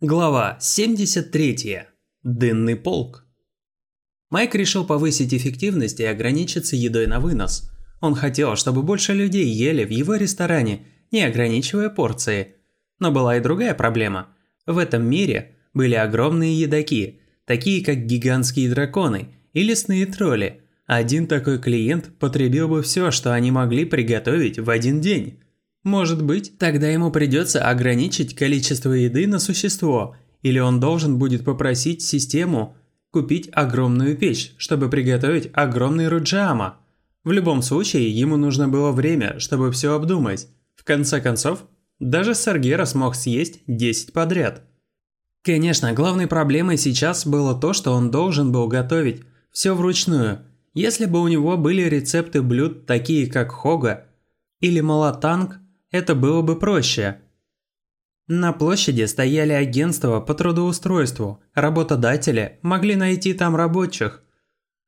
Глава 73. Дынный полк. Майк решил повысить эффективность и ограничиться едой на вынос. Он хотел, чтобы больше людей ели в его ресторане, не ограничивая порции. Но была и другая проблема. В этом мире были огромные едоки, такие как гигантские драконы и лесные тролли. Один такой клиент потребил бы все, что они могли приготовить в один день. Может быть, тогда ему придется ограничить количество еды на существо, или он должен будет попросить систему купить огромную печь, чтобы приготовить огромный руджама. В любом случае, ему нужно было время, чтобы все обдумать. В конце концов, даже Саргера смог съесть 10 подряд. Конечно, главной проблемой сейчас было то, что он должен был готовить все вручную. Если бы у него были рецепты блюд, такие как хога или малатанг, это было бы проще. На площади стояли агентства по трудоустройству, работодатели могли найти там рабочих,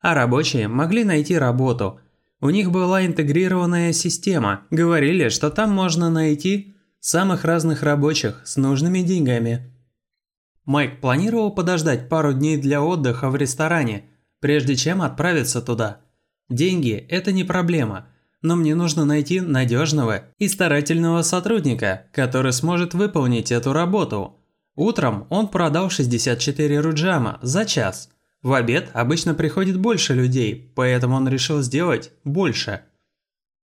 а рабочие могли найти работу. У них была интегрированная система, говорили, что там можно найти самых разных рабочих с нужными деньгами. Майк планировал подождать пару дней для отдыха в ресторане, прежде чем отправиться туда. Деньги – это не проблема – но мне нужно найти надежного и старательного сотрудника, который сможет выполнить эту работу. Утром он продал 64 руджама за час. В обед обычно приходит больше людей, поэтому он решил сделать больше.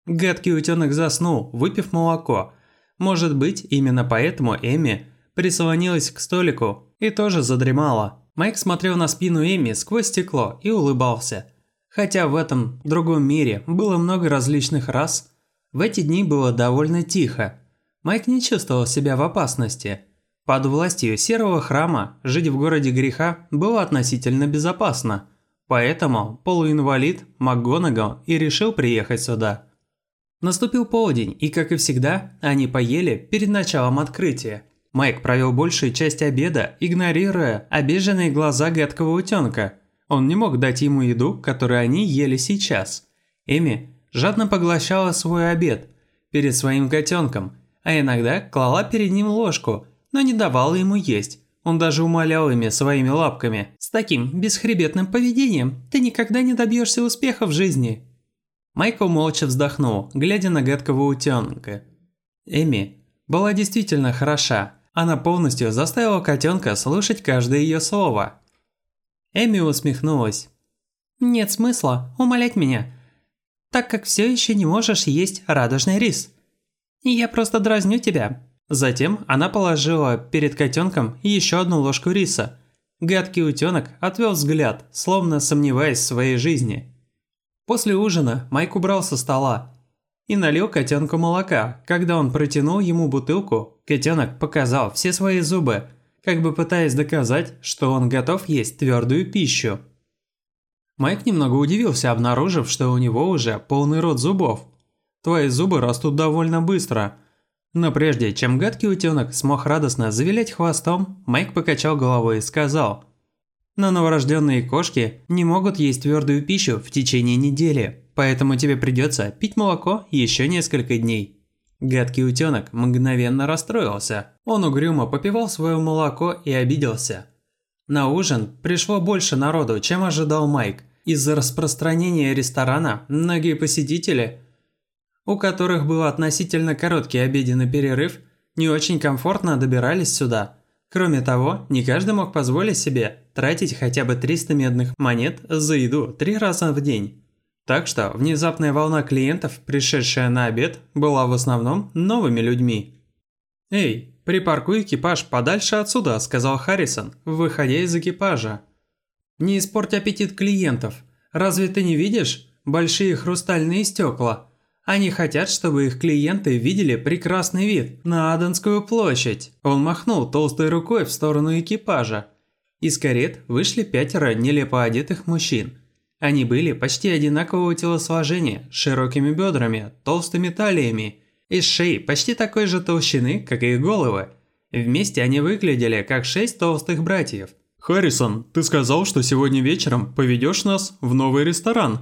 Гадкий утенок заснул, выпив молоко. Может быть, именно поэтому Эми прислонилась к столику и тоже задремала. Майк смотрел на спину Эми сквозь стекло и улыбался – Хотя в этом другом мире было много различных рас, в эти дни было довольно тихо. Майк не чувствовал себя в опасности. Под властью серого храма жить в городе греха было относительно безопасно. Поэтому полуинвалид МакГонагал и решил приехать сюда. Наступил полдень, и, как и всегда, они поели перед началом открытия. Майк провел большую часть обеда, игнорируя обиженные глаза гадкого утенка – он не мог дать ему еду, которую они ели сейчас. Эми жадно поглощала свой обед перед своим котенком, а иногда клала перед ним ложку, но не давала ему есть. Он даже умолял ими своими лапками. «С таким бесхребетным поведением ты никогда не добьешься успеха в жизни». Майкл молча вздохнул, глядя на гадкого утенка. Эми была действительно хороша. Она полностью заставила котенка слушать каждое ее слово. Эми усмехнулась. «Нет смысла умолять меня, так как все еще не можешь есть радужный рис. Я просто дразню тебя». Затем она положила перед котенком еще одну ложку риса. Гадкий утенок отвел взгляд, словно сомневаясь в своей жизни. После ужина Майк убрал со стола и налил котенку молока. Когда он протянул ему бутылку, котенок показал все свои зубы – как бы пытаясь доказать, что он готов есть твердую пищу. Майк немного удивился, обнаружив, что у него уже полный рот зубов. Твои зубы растут довольно быстро. Но прежде чем гадкий утенок смог радостно завилять хвостом, Майк покачал головой и сказал «Но новорожденные кошки не могут есть твердую пищу в течение недели, поэтому тебе придется пить молоко еще несколько дней». Гадкий утенок мгновенно расстроился. Он угрюмо попивал свое молоко и обиделся. На ужин пришло больше народу, чем ожидал Майк. Из-за распространения ресторана многие посетители, у которых был относительно короткий обеденный перерыв, не очень комфортно добирались сюда. Кроме того, не каждый мог позволить себе тратить хотя бы 300 медных монет за еду три раза в день. Так что внезапная волна клиентов, пришедшая на обед, была в основном новыми людьми. «Эй, припаркуй экипаж подальше отсюда», – сказал Харрисон, выходя из экипажа. «Не испорть аппетит клиентов. Разве ты не видишь большие хрустальные стекла? Они хотят, чтобы их клиенты видели прекрасный вид на Аденскую площадь». Он махнул толстой рукой в сторону экипажа. Из карет вышли пятеро нелепо одетых мужчин – они были почти одинакового телосложения, с широкими бедрами, толстыми талиями и шеей почти такой же толщины, как и их головы. Вместе они выглядели как шесть толстых братьев. «Харрисон, ты сказал, что сегодня вечером поведешь нас в новый ресторан.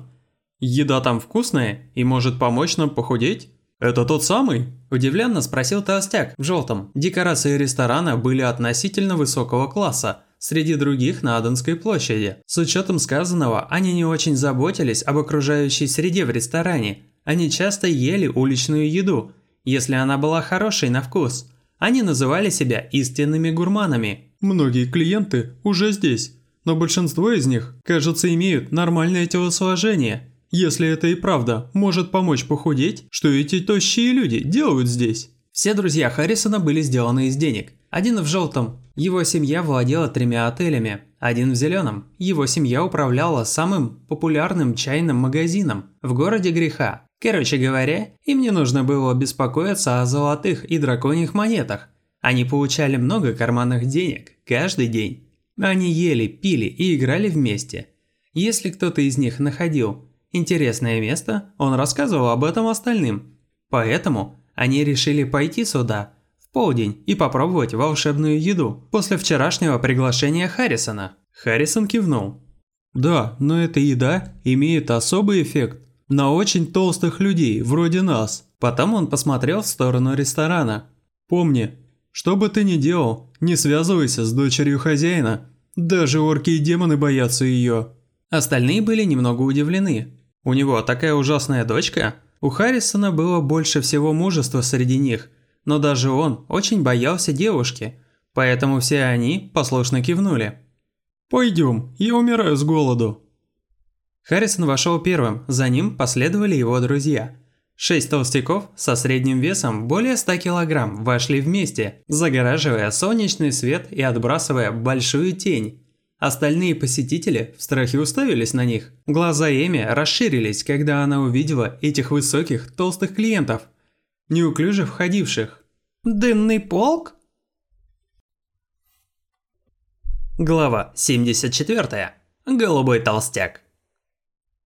Еда там вкусная и может помочь нам похудеть?» «Это тот самый?» – удивленно спросил толстяк в желтом. Декорации ресторана были относительно высокого класса, среди других на Аденской площади. С учетом сказанного, они не очень заботились об окружающей среде в ресторане. Они часто ели уличную еду, если она была хорошей на вкус. Они называли себя истинными гурманами. Многие клиенты уже здесь, но большинство из них, кажется, имеют нормальное телосложение. Если это и правда может помочь похудеть, что эти тощие люди делают здесь? Все друзья Харрисона были сделаны из денег. Один в желтом, его семья владела тремя отелями. Один в зеленом, его семья управляла самым популярным чайным магазином в городе греха. Короче говоря, им не нужно было беспокоиться о золотых и драконьих монетах. Они получали много карманных денег каждый день. Они ели, пили и играли вместе. Если кто-то из них находил интересное место, он рассказывал об этом остальным. Поэтому они решили пойти сюда полдень и попробовать волшебную еду после вчерашнего приглашения Харрисона. Харрисон кивнул. Да, но эта еда имеет особый эффект на очень толстых людей, вроде нас. Потом он посмотрел в сторону ресторана. Помни, что бы ты ни делал, не связывайся с дочерью хозяина. Даже орки и демоны боятся ее. Остальные были немного удивлены. У него такая ужасная дочка? У Харрисона было больше всего мужества среди них, но даже он очень боялся девушки, поэтому все они послушно кивнули. «Пойдем, я умираю с голоду». Харрисон вошел первым, за ним последовали его друзья – Шесть толстяков со средним весом более 100 килограмм вошли вместе, загораживая солнечный свет и отбрасывая большую тень. Остальные посетители в страхе уставились на них. Глаза Эми расширились, когда она увидела этих высоких, толстых клиентов, неуклюже входивших. «Дынный полк?» Глава 74. Голубой толстяк.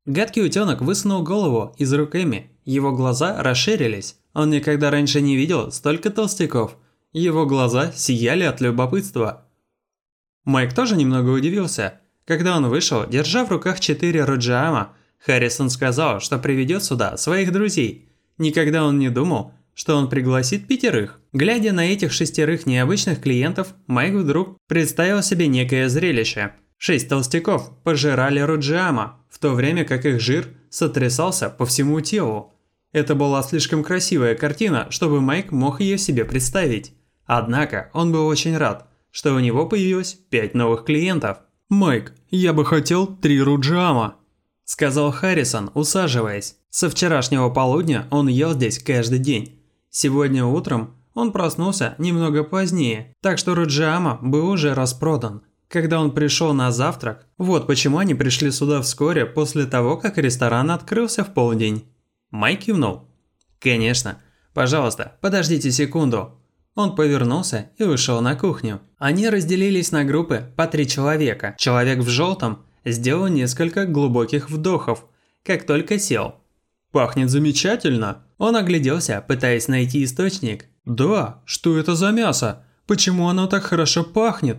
Гадкий утенок высунул голову из рук Эми его глаза расширились. Он никогда раньше не видел столько толстяков. Его глаза сияли от любопытства. Майк тоже немного удивился. Когда он вышел, держа в руках четыре Роджиама, Харрисон сказал, что приведет сюда своих друзей. Никогда он не думал, что он пригласит пятерых. Глядя на этих шестерых необычных клиентов, Майк вдруг представил себе некое зрелище. Шесть толстяков пожирали Роджиама, в то время как их жир сотрясался по всему телу. Это была слишком красивая картина, чтобы Майк мог ее себе представить. Однако он был очень рад, что у него появилось пять новых клиентов. «Майк, я бы хотел три руджама», – сказал Харрисон, усаживаясь. Со вчерашнего полудня он ел здесь каждый день. Сегодня утром он проснулся немного позднее, так что руджама был уже распродан. Когда он пришел на завтрак, вот почему они пришли сюда вскоре после того, как ресторан открылся в полдень. Майк кивнул. «Конечно. Пожалуйста, подождите секунду». Он повернулся и ушел на кухню. Они разделились на группы по три человека. Человек в желтом сделал несколько глубоких вдохов, как только сел. «Пахнет замечательно!» Он огляделся, пытаясь найти источник. «Да, что это за мясо? Почему оно так хорошо пахнет?»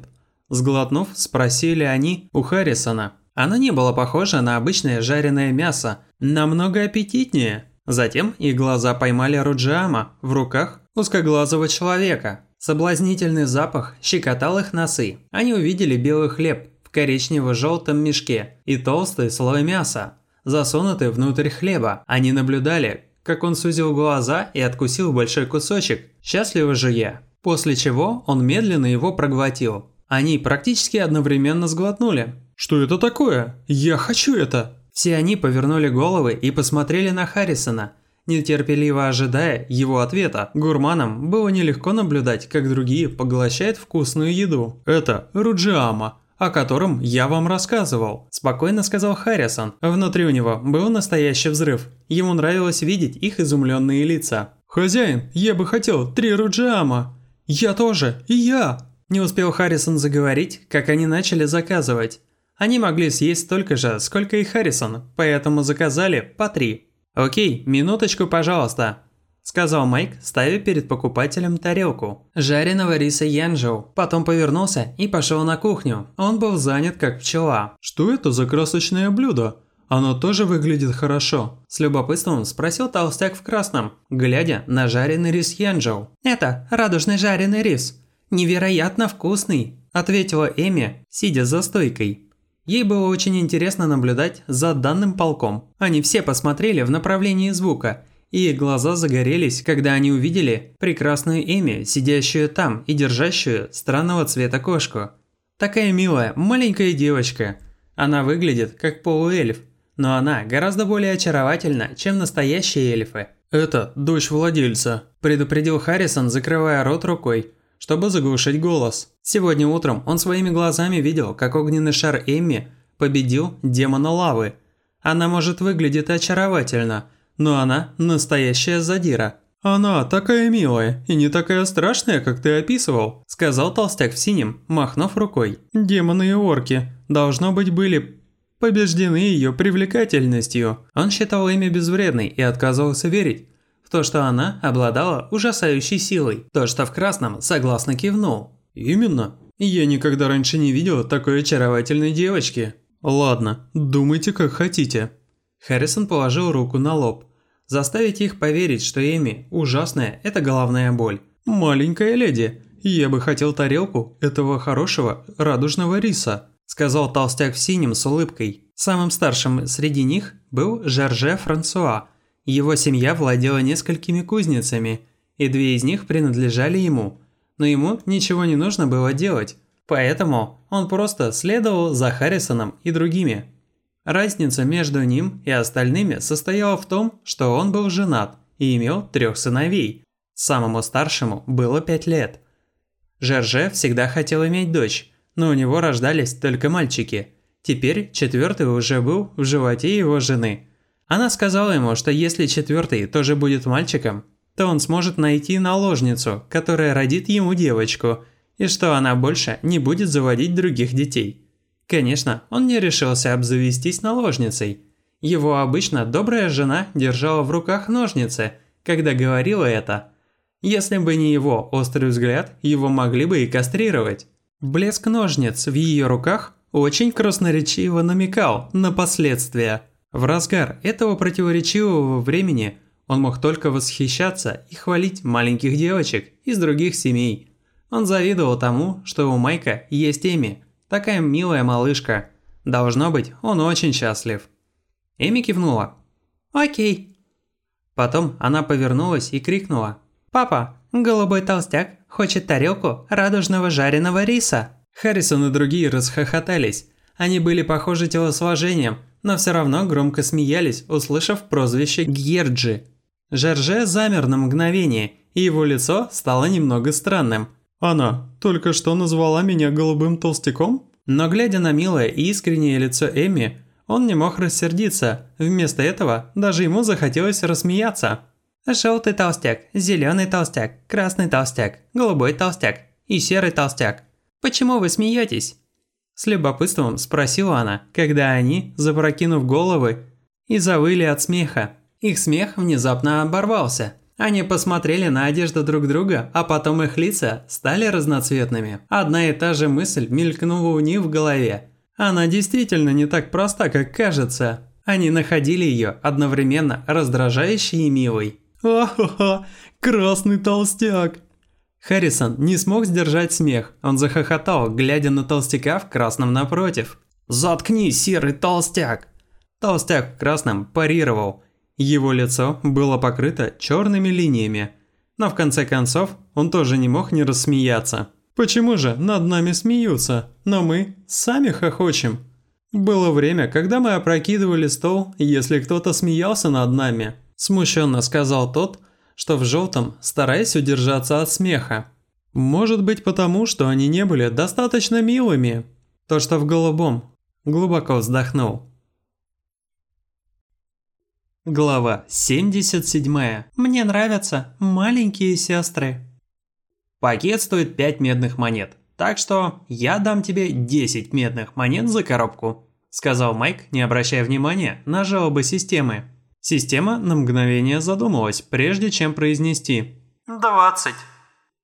Сглотнув, спросили они у Харрисона. Оно не было похоже на обычное жареное мясо, намного аппетитнее. Затем их глаза поймали Руджиама в руках узкоглазого человека. Соблазнительный запах щекотал их носы. Они увидели белый хлеб в коричнево-желтом мешке и толстый слой мяса, засунутый внутрь хлеба. Они наблюдали, как он сузил глаза и откусил большой кусочек, счастливо жуя. После чего он медленно его проглотил. Они практически одновременно сглотнули. «Что это такое? Я хочу это!» Все они повернули головы и посмотрели на Харрисона, нетерпеливо ожидая его ответа. Гурманам было нелегко наблюдать, как другие поглощают вкусную еду. «Это Руджиама», о котором я вам рассказывал», – спокойно сказал Харрисон. Внутри у него был настоящий взрыв. Ему нравилось видеть их изумленные лица. «Хозяин, я бы хотел три Руджиама». «Я тоже, и я!» Не успел Харрисон заговорить, как они начали заказывать. Они могли съесть столько же, сколько и Харрисон, поэтому заказали по три. «Окей, минуточку, пожалуйста», – сказал Майк, ставя перед покупателем тарелку. Жареного риса янжоу. Потом повернулся и пошел на кухню. Он был занят как пчела. «Что это за красочное блюдо? оно тоже выглядит хорошо?» С любопытством спросил толстяк в красном, глядя на жареный рис Янджоу. «Это радужный жареный рис. Невероятно вкусный», – ответила Эми, сидя за стойкой. Ей было очень интересно наблюдать за данным полком. Они все посмотрели в направлении звука, и глаза загорелись, когда они увидели прекрасную Эми, сидящую там и держащую странного цвета кошку. Такая милая, маленькая девочка. Она выглядит как полуэльф, но она гораздо более очаровательна, чем настоящие эльфы. «Это дочь владельца», – предупредил Харрисон, закрывая рот рукой чтобы заглушить голос. Сегодня утром он своими глазами видел, как огненный шар Эмми победил демона лавы. Она может выглядеть очаровательно, но она настоящая задира. «Она такая милая и не такая страшная, как ты описывал», – сказал толстяк в синем, махнув рукой. «Демоны и орки, должно быть, были побеждены ее привлекательностью». Он считал Эми безвредной и отказывался верить, то, что она обладала ужасающей силой. То, что в красном согласно кивнул. «Именно. Я никогда раньше не видел такой очаровательной девочки. Ладно, думайте как хотите». Харрисон положил руку на лоб. Заставить их поверить, что Эми ужасная – это головная боль. «Маленькая леди, я бы хотел тарелку этого хорошего радужного риса», – сказал толстяк в синем с улыбкой. Самым старшим среди них был Жерже Франсуа – его семья владела несколькими кузницами, и две из них принадлежали ему. Но ему ничего не нужно было делать, поэтому он просто следовал за Харрисоном и другими. Разница между ним и остальными состояла в том, что он был женат и имел трех сыновей. Самому старшему было пять лет. Жерже всегда хотел иметь дочь, но у него рождались только мальчики. Теперь четвертый уже был в животе его жены – она сказала ему, что если четвертый тоже будет мальчиком, то он сможет найти наложницу, которая родит ему девочку, и что она больше не будет заводить других детей. Конечно, он не решился обзавестись наложницей. Его обычно добрая жена держала в руках ножницы, когда говорила это. Если бы не его острый взгляд, его могли бы и кастрировать. Блеск ножниц в ее руках очень красноречиво намекал на последствия – в разгар этого противоречивого времени он мог только восхищаться и хвалить маленьких девочек из других семей. Он завидовал тому, что у Майка есть Эми, такая милая малышка. Должно быть, он очень счастлив. Эми кивнула. «Окей». Потом она повернулась и крикнула. «Папа, голубой толстяк хочет тарелку радужного жареного риса». Харрисон и другие расхохотались. Они были похожи телосложением, но все равно громко смеялись, услышав прозвище Гьерджи. Жерже замер на мгновение, и его лицо стало немного странным. «Она только что назвала меня голубым толстяком?» Но глядя на милое и искреннее лицо Эми, он не мог рассердиться. Вместо этого даже ему захотелось рассмеяться. «Желтый толстяк, зеленый толстяк, красный толстяк, голубой толстяк и серый толстяк. Почему вы смеетесь?» С любопытством спросила она, когда они, запрокинув головы, и завыли от смеха. Их смех внезапно оборвался. Они посмотрели на одежду друг друга, а потом их лица стали разноцветными. Одна и та же мысль мелькнула у них в голове. Она действительно не так проста, как кажется. Они находили ее одновременно раздражающей и милой. «Ха-ха-ха, красный толстяк!» Харрисон не смог сдержать смех. Он захохотал, глядя на толстяка в красном напротив. «Заткнись, серый толстяк!» Толстяк в красном парировал. Его лицо было покрыто черными линиями. Но в конце концов он тоже не мог не рассмеяться. «Почему же над нами смеются, но мы сами хохочем?» «Было время, когда мы опрокидывали стол, если кто-то смеялся над нами», – смущенно сказал тот, что в желтом, стараясь удержаться от смеха. Может быть потому, что они не были достаточно милыми. То, что в голубом. Глубоко вздохнул. Глава 77. Мне нравятся маленькие сестры. Пакет стоит 5 медных монет, так что я дам тебе 10 медных монет за коробку, сказал Майк, не обращая внимания на жалобы системы. Система на мгновение задумалась, прежде чем произнести «Двадцать».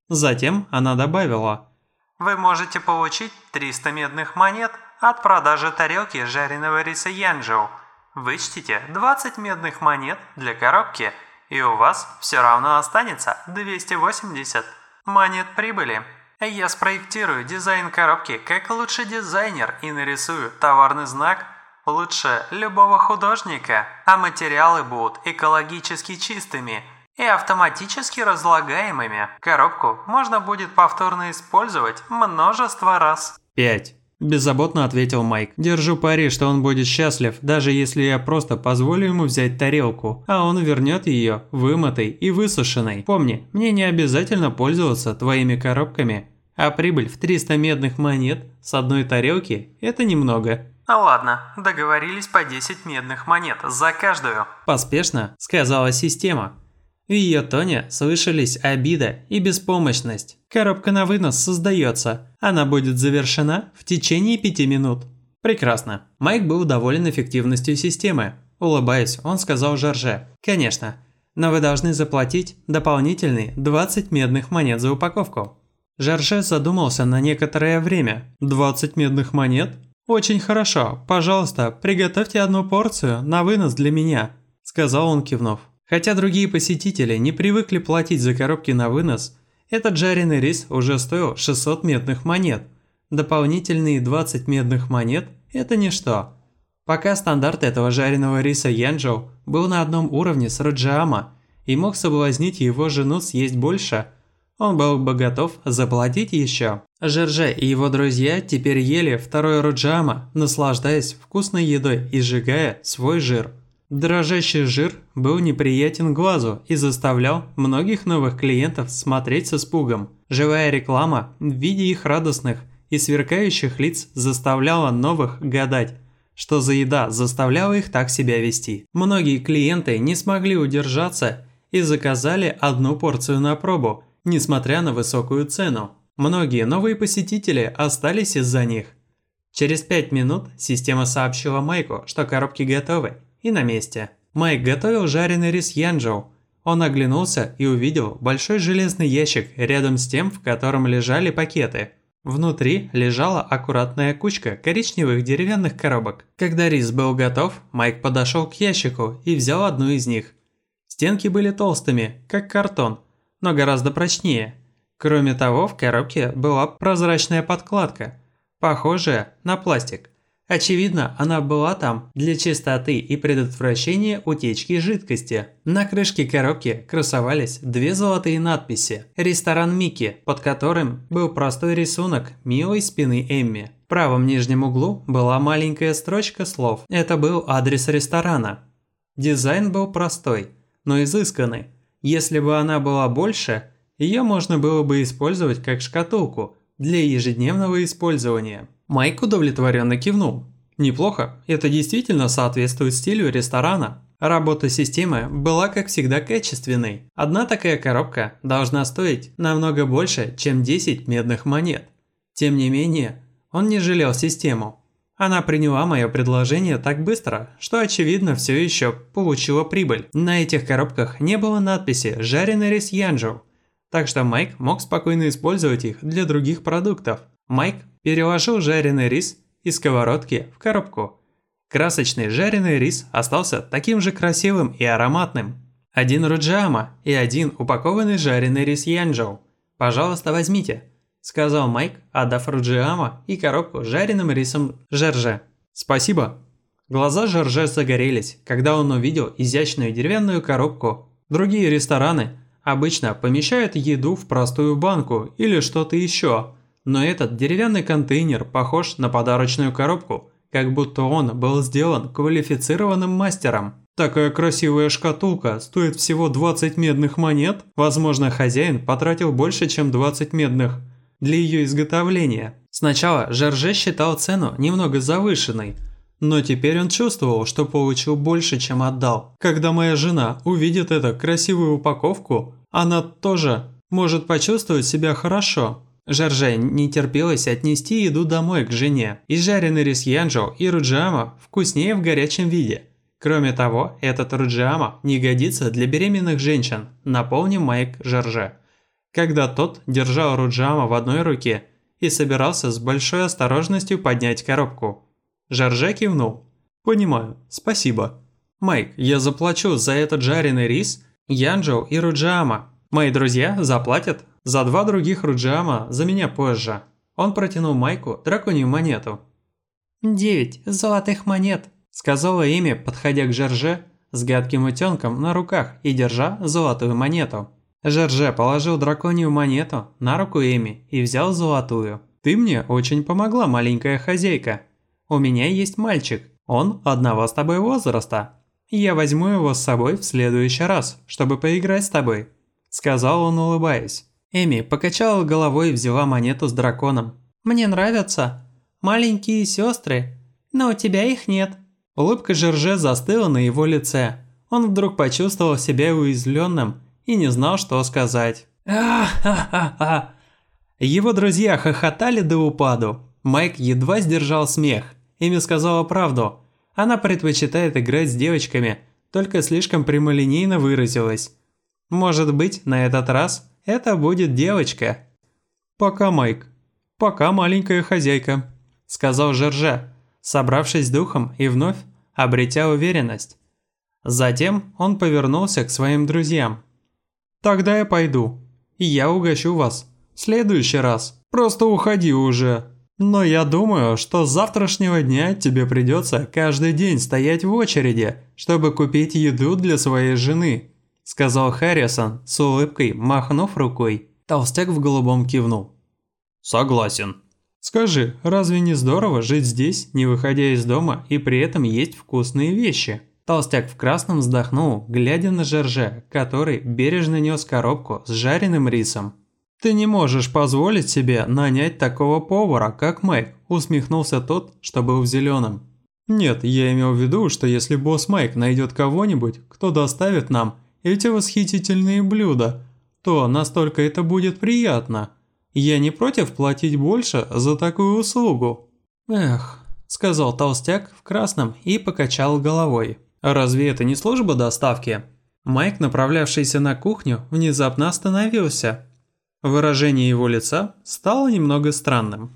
Затем она добавила «Вы можете получить 300 медных монет от продажи тарелки жареного риса Янджоу. Вычтите 20 медных монет для коробки, и у вас все равно останется 280 монет прибыли. Я спроектирую дизайн коробки как лучший дизайнер и нарисую товарный знак лучше любого художника, а материалы будут экологически чистыми и автоматически разлагаемыми. Коробку можно будет повторно использовать множество раз. 5. Беззаботно ответил Майк. Держу пари, что он будет счастлив, даже если я просто позволю ему взять тарелку, а он вернет ее вымытой и высушенной. Помни, мне не обязательно пользоваться твоими коробками, а прибыль в 300 медных монет с одной тарелки – это немного. А ладно, договорились по 10 медных монет за каждую. Поспешно, сказала система. В ее тоне слышались обида и беспомощность. Коробка на вынос создается. Она будет завершена в течение пяти минут. Прекрасно. Майк был доволен эффективностью системы. Улыбаясь, он сказал Жорже. «Конечно. Но вы должны заплатить дополнительные 20 медных монет за упаковку». Жорже задумался на некоторое время. «20 медных монет? Очень хорошо. Пожалуйста, приготовьте одну порцию на вынос для меня», – сказал он, кивнув. Хотя другие посетители не привыкли платить за коробки на вынос, этот жареный рис уже стоил 600 медных монет. Дополнительные 20 медных монет – это ничто. Пока стандарт этого жареного риса Янджоу был на одном уровне с Раджиама и мог соблазнить его жену съесть больше, он был бы готов заплатить еще. Жерже и его друзья теперь ели второй Раджиама, наслаждаясь вкусной едой и сжигая свой жир. Дрожащий жир был неприятен глазу и заставлял многих новых клиентов смотреть с испугом. Живая реклама в виде их радостных и сверкающих лиц заставляла новых гадать, что за еда заставляла их так себя вести. Многие клиенты не смогли удержаться и заказали одну порцию на пробу, несмотря на высокую цену. Многие новые посетители остались из-за них. Через 5 минут система сообщила Майку, что коробки готовы, и на месте. Майк готовил жареный рис янджоу. Он оглянулся и увидел большой железный ящик рядом с тем, в котором лежали пакеты. Внутри лежала аккуратная кучка коричневых деревянных коробок. Когда рис был готов, Майк подошел к ящику и взял одну из них. Стенки были толстыми, как картон, но гораздо прочнее. Кроме того, в коробке была прозрачная подкладка, похожая на пластик. Очевидно, она была там для чистоты и предотвращения утечки жидкости. На крышке коробки красовались две золотые надписи «Ресторан Микки», под которым был простой рисунок милой спины Эмми. В правом нижнем углу была маленькая строчка слов. Это был адрес ресторана. Дизайн был простой, но изысканный. Если бы она была больше, ее можно было бы использовать как шкатулку для ежедневного использования. Майк удовлетворенно кивнул. Неплохо, это действительно соответствует стилю ресторана. Работа системы была как всегда качественной. Одна такая коробка должна стоить намного больше, чем 10 медных монет. Тем не менее, он не жалел систему. Она приняла мое предложение так быстро, что очевидно все еще получила прибыль. На этих коробках не было надписи «Жареный рис Янджоу», так что Майк мог спокойно использовать их для других продуктов. Майк переложил жареный рис из сковородки в коробку. Красочный жареный рис остался таким же красивым и ароматным. Один руджиама и один упакованный жареный рис янджоу. Пожалуйста, возьмите, сказал Майк, отдав руджиама и коробку с жареным рисом Жерже. Спасибо. Глаза Жерже загорелись, когда он увидел изящную деревянную коробку. Другие рестораны обычно помещают еду в простую банку или что-то еще, но этот деревянный контейнер похож на подарочную коробку, как будто он был сделан квалифицированным мастером. Такая красивая шкатулка стоит всего 20 медных монет. Возможно, хозяин потратил больше, чем 20 медных для ее изготовления. Сначала Жерже считал цену немного завышенной, но теперь он чувствовал, что получил больше, чем отдал. Когда моя жена увидит эту красивую упаковку, она тоже может почувствовать себя хорошо. Жарже не терпелось отнести еду домой к жене. И жареный рис янджо и руджиама вкуснее в горячем виде. Кроме того, этот руджиама не годится для беременных женщин, напомнил Майк Жарже. Когда тот держал руджиама в одной руке и собирался с большой осторожностью поднять коробку. Жарже кивнул. Понимаю, спасибо. Майк, я заплачу за этот жареный рис Янджоу и Руджиама. Мои друзья заплатят за два других Руджиама за меня позже. Он протянул Майку драконью монету. «Девять золотых монет», – сказала Эми, подходя к Жерже с гадким утенком на руках и держа золотую монету. Жерже положил драконью монету на руку Эми и взял золотую. «Ты мне очень помогла, маленькая хозяйка. У меня есть мальчик, он одного с тобой возраста. Я возьму его с собой в следующий раз, чтобы поиграть с тобой», – сказал он, улыбаясь. Эми покачала головой и взяла монету с драконом. «Мне нравятся маленькие сестры, но у тебя их нет». Улыбка Жерже застыла на его лице. Он вдруг почувствовал себя уязвленным и не знал, что сказать. «А-ха-ха-ха!» Его друзья хохотали до упаду. Майк едва сдержал смех. Эми сказала правду. Она предпочитает играть с девочками, только слишком прямолинейно выразилась. Может быть, на этот раз это будет девочка. «Пока, Майк. Пока, маленькая хозяйка», – сказал Жержа, собравшись духом и вновь обретя уверенность. Затем он повернулся к своим друзьям. «Тогда я пойду. И я угощу вас. В следующий раз. Просто уходи уже. Но я думаю, что с завтрашнего дня тебе придется каждый день стоять в очереди, чтобы купить еду для своей жены сказал Харрисон с улыбкой, махнув рукой. Толстяк в голубом кивнул. Согласен. Скажи, разве не здорово жить здесь, не выходя из дома и при этом есть вкусные вещи? Толстяк в красном вздохнул, глядя на Жерже, который бережно нес коробку с жареным рисом. «Ты не можешь позволить себе нанять такого повара, как Майк», усмехнулся тот, что был в зеленом. «Нет, я имел в виду, что если босс Майк найдет кого-нибудь, кто доставит нам эти восхитительные блюда, то настолько это будет приятно. Я не против платить больше за такую услугу». «Эх», – сказал толстяк в красном и покачал головой. «Разве это не служба доставки?» Майк, направлявшийся на кухню, внезапно остановился. Выражение его лица стало немного странным.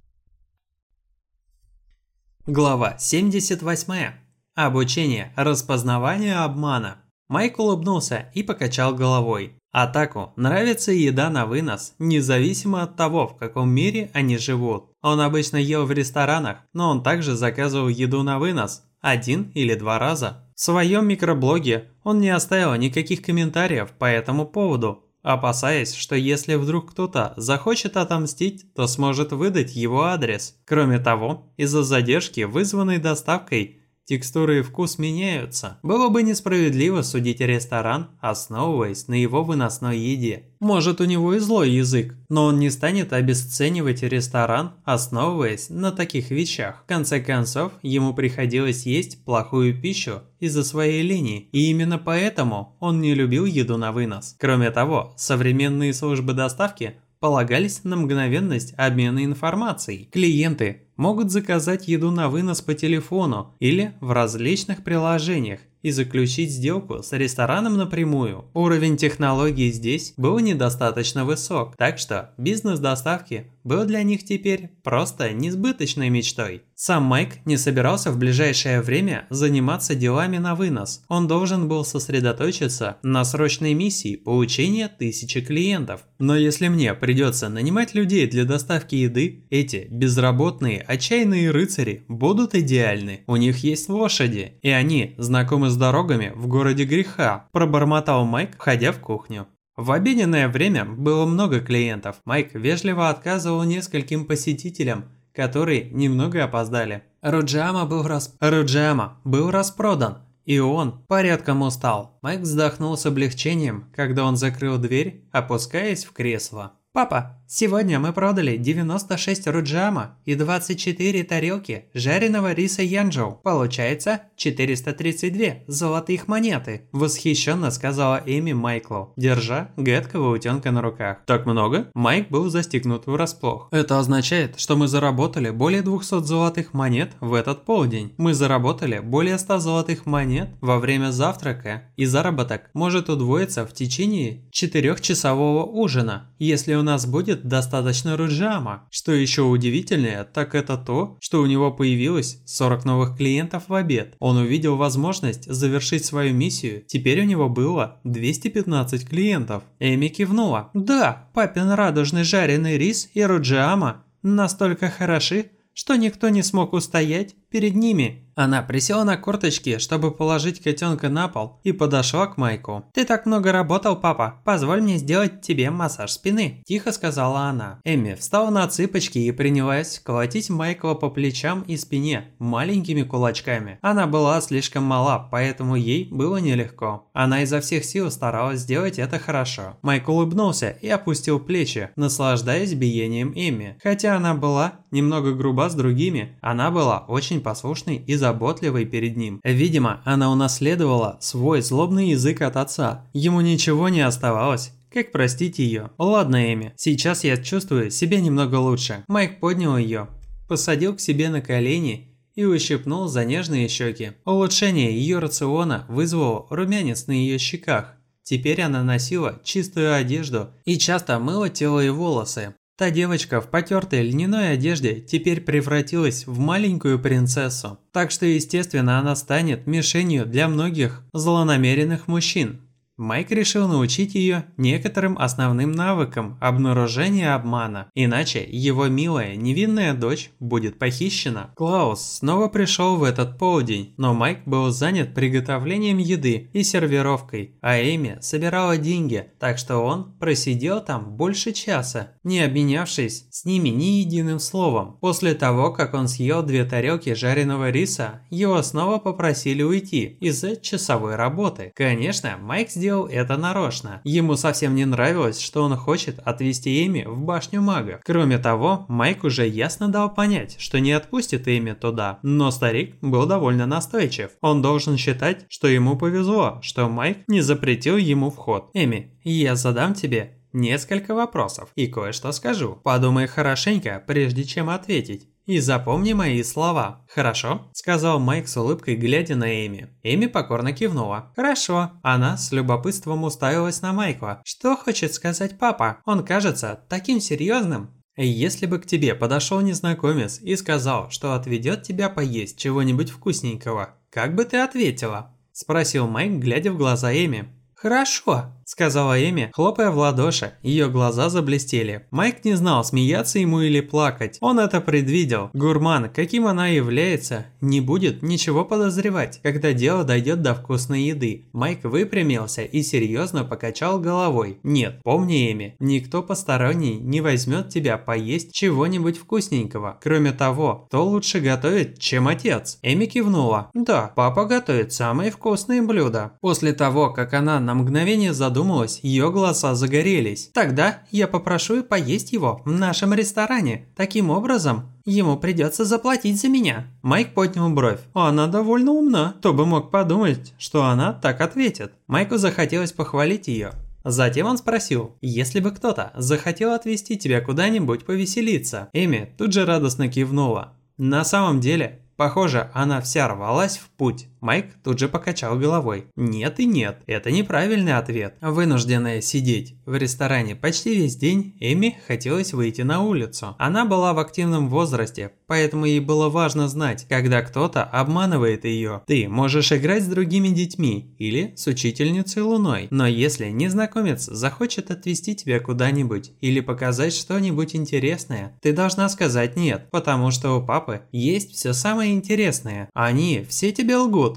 Глава 78. Обучение распознаванию обмана. Майк улыбнулся и покачал головой. Атаку нравится еда на вынос, независимо от того, в каком мире они живут. Он обычно ел в ресторанах, но он также заказывал еду на вынос один или два раза. В своем микроблоге он не оставил никаких комментариев по этому поводу, опасаясь, что если вдруг кто-то захочет отомстить, то сможет выдать его адрес. Кроме того, из-за задержки, вызванной доставкой, Текстура и вкус меняются. Было бы несправедливо судить ресторан, основываясь на его выносной еде. Может у него и злой язык, но он не станет обесценивать ресторан, основываясь на таких вещах. В конце концов, ему приходилось есть плохую пищу из-за своей линии, и именно поэтому он не любил еду на вынос. Кроме того, современные службы доставки полагались на мгновенность обмена информацией. Клиенты могут заказать еду на вынос по телефону или в различных приложениях и заключить сделку с рестораном напрямую. Уровень технологий здесь был недостаточно высок, так что бизнес доставки был для них теперь просто несбыточной мечтой. Сам Майк не собирался в ближайшее время заниматься делами на вынос. Он должен был сосредоточиться на срочной миссии получения тысячи клиентов. Но если мне придется нанимать людей для доставки еды, эти безработные, отчаянные рыцари будут идеальны. У них есть лошади, и они знакомы с дорогами в городе греха, пробормотал Майк, входя в кухню. В обеденное время было много клиентов. Майк вежливо отказывал нескольким посетителям, которые немного опоздали. Руджама был, рас... Руджама был распродан, и он порядком устал. Майк вздохнул с облегчением, когда он закрыл дверь, опускаясь в кресло. «Папа, сегодня мы продали 96 руджама и 24 тарелки жареного риса янджоу. Получается 432 золотых монеты», – восхищенно сказала Эми Майклу, держа гадкого утенка на руках. «Так много?» Майк был застигнут врасплох. «Это означает, что мы заработали более 200 золотых монет в этот полдень. Мы заработали более 100 золотых монет во время завтрака, и заработок может удвоиться в течение 4-часового ужина, если у нас будет достаточно руджама. Что еще удивительнее, так это то, что у него появилось 40 новых клиентов в обед. Он увидел возможность завершить свою миссию, теперь у него было 215 клиентов. Эми кивнула. Да, папин радужный жареный рис и руджама настолько хороши, что никто не смог устоять перед ними. Она присела на корточки, чтобы положить котенка на пол, и подошла к Майку. «Ты так много работал, папа. Позволь мне сделать тебе массаж спины», – тихо сказала она. Эми встала на цыпочки и принялась колотить Майкла по плечам и спине маленькими кулачками. Она была слишком мала, поэтому ей было нелегко. Она изо всех сил старалась сделать это хорошо. Майк улыбнулся и опустил плечи, наслаждаясь биением Эми. Хотя она была немного груба с другими, она была очень послушной и заботливой перед ним. Видимо, она унаследовала свой злобный язык от отца. Ему ничего не оставалось, как простить ее? Ладно, Эми, сейчас я чувствую себя немного лучше. Майк поднял ее, посадил к себе на колени и ущипнул за нежные щеки. Улучшение ее рациона вызвало румянец на ее щеках. Теперь она носила чистую одежду и часто мыла тело и волосы. Та девочка в потертой льняной одежде теперь превратилась в маленькую принцессу. Так что, естественно, она станет мишенью для многих злонамеренных мужчин. Майк решил научить ее некоторым основным навыкам обнаружения обмана, иначе его милая невинная дочь будет похищена. Клаус снова пришел в этот полдень, но Майк был занят приготовлением еды и сервировкой, а Эми собирала деньги, так что он просидел там больше часа, не обменявшись с ними ни единым словом. После того, как он съел две тарелки жареного риса, его снова попросили уйти из-за часовой работы. Конечно, Майк сделал сделал это нарочно. Ему совсем не нравилось, что он хочет отвезти Эми в башню мага. Кроме того, Майк уже ясно дал понять, что не отпустит Эми туда. Но старик был довольно настойчив. Он должен считать, что ему повезло, что Майк не запретил ему вход. Эми, я задам тебе несколько вопросов и кое-что скажу. Подумай хорошенько, прежде чем ответить. «И запомни мои слова, хорошо?» – сказал Майк с улыбкой, глядя на Эми. Эми покорно кивнула. «Хорошо». Она с любопытством уставилась на Майкла. «Что хочет сказать папа? Он кажется таким серьезным». Если бы к тебе подошел незнакомец и сказал, что отведет тебя поесть чего-нибудь вкусненького, как бы ты ответила? Спросил Майк, глядя в глаза Эми. «Хорошо», – сказала Эми, хлопая в ладоши. Ее глаза заблестели. Майк не знал, смеяться ему или плакать. Он это предвидел. Гурман, каким она является, не будет ничего подозревать, когда дело дойдет до вкусной еды. Майк выпрямился и серьезно покачал головой. «Нет, помни, Эми, никто посторонний не возьмет тебя поесть чего-нибудь вкусненького. Кроме того, кто лучше готовит, чем отец?» Эми кивнула. «Да, папа готовит самые вкусные блюда». После того, как она на мгновение задумалась, ее глаза загорелись. Тогда я попрошу и поесть его в нашем ресторане. Таким образом, ему придется заплатить за меня. Майк поднял бровь. Она довольно умна. Кто бы мог подумать, что она так ответит. Майку захотелось похвалить ее. Затем он спросил, если бы кто-то захотел отвезти тебя куда-нибудь повеселиться. Эми тут же радостно кивнула. На самом деле, похоже, она вся рвалась в путь. Майк тут же покачал головой. Нет и нет, это неправильный ответ. Вынужденная сидеть в ресторане почти весь день, Эми хотелось выйти на улицу. Она была в активном возрасте, поэтому ей было важно знать, когда кто-то обманывает ее. Ты можешь играть с другими детьми или с учительницей Луной, но если незнакомец захочет отвезти тебя куда-нибудь или показать что-нибудь интересное, ты должна сказать нет, потому что у папы есть все самое интересное. Они все тебе лгут.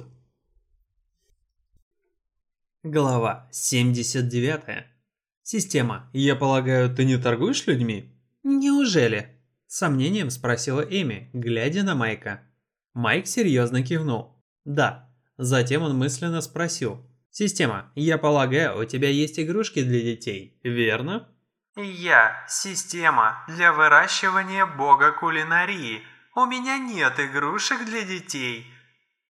Глава 79. Система. Я полагаю, ты не торгуешь людьми? Неужели? С сомнением спросила Эми, глядя на Майка. Майк серьезно кивнул. Да. Затем он мысленно спросил. Система, я полагаю, у тебя есть игрушки для детей, верно? Я – система для выращивания бога кулинарии. У меня нет игрушек для детей.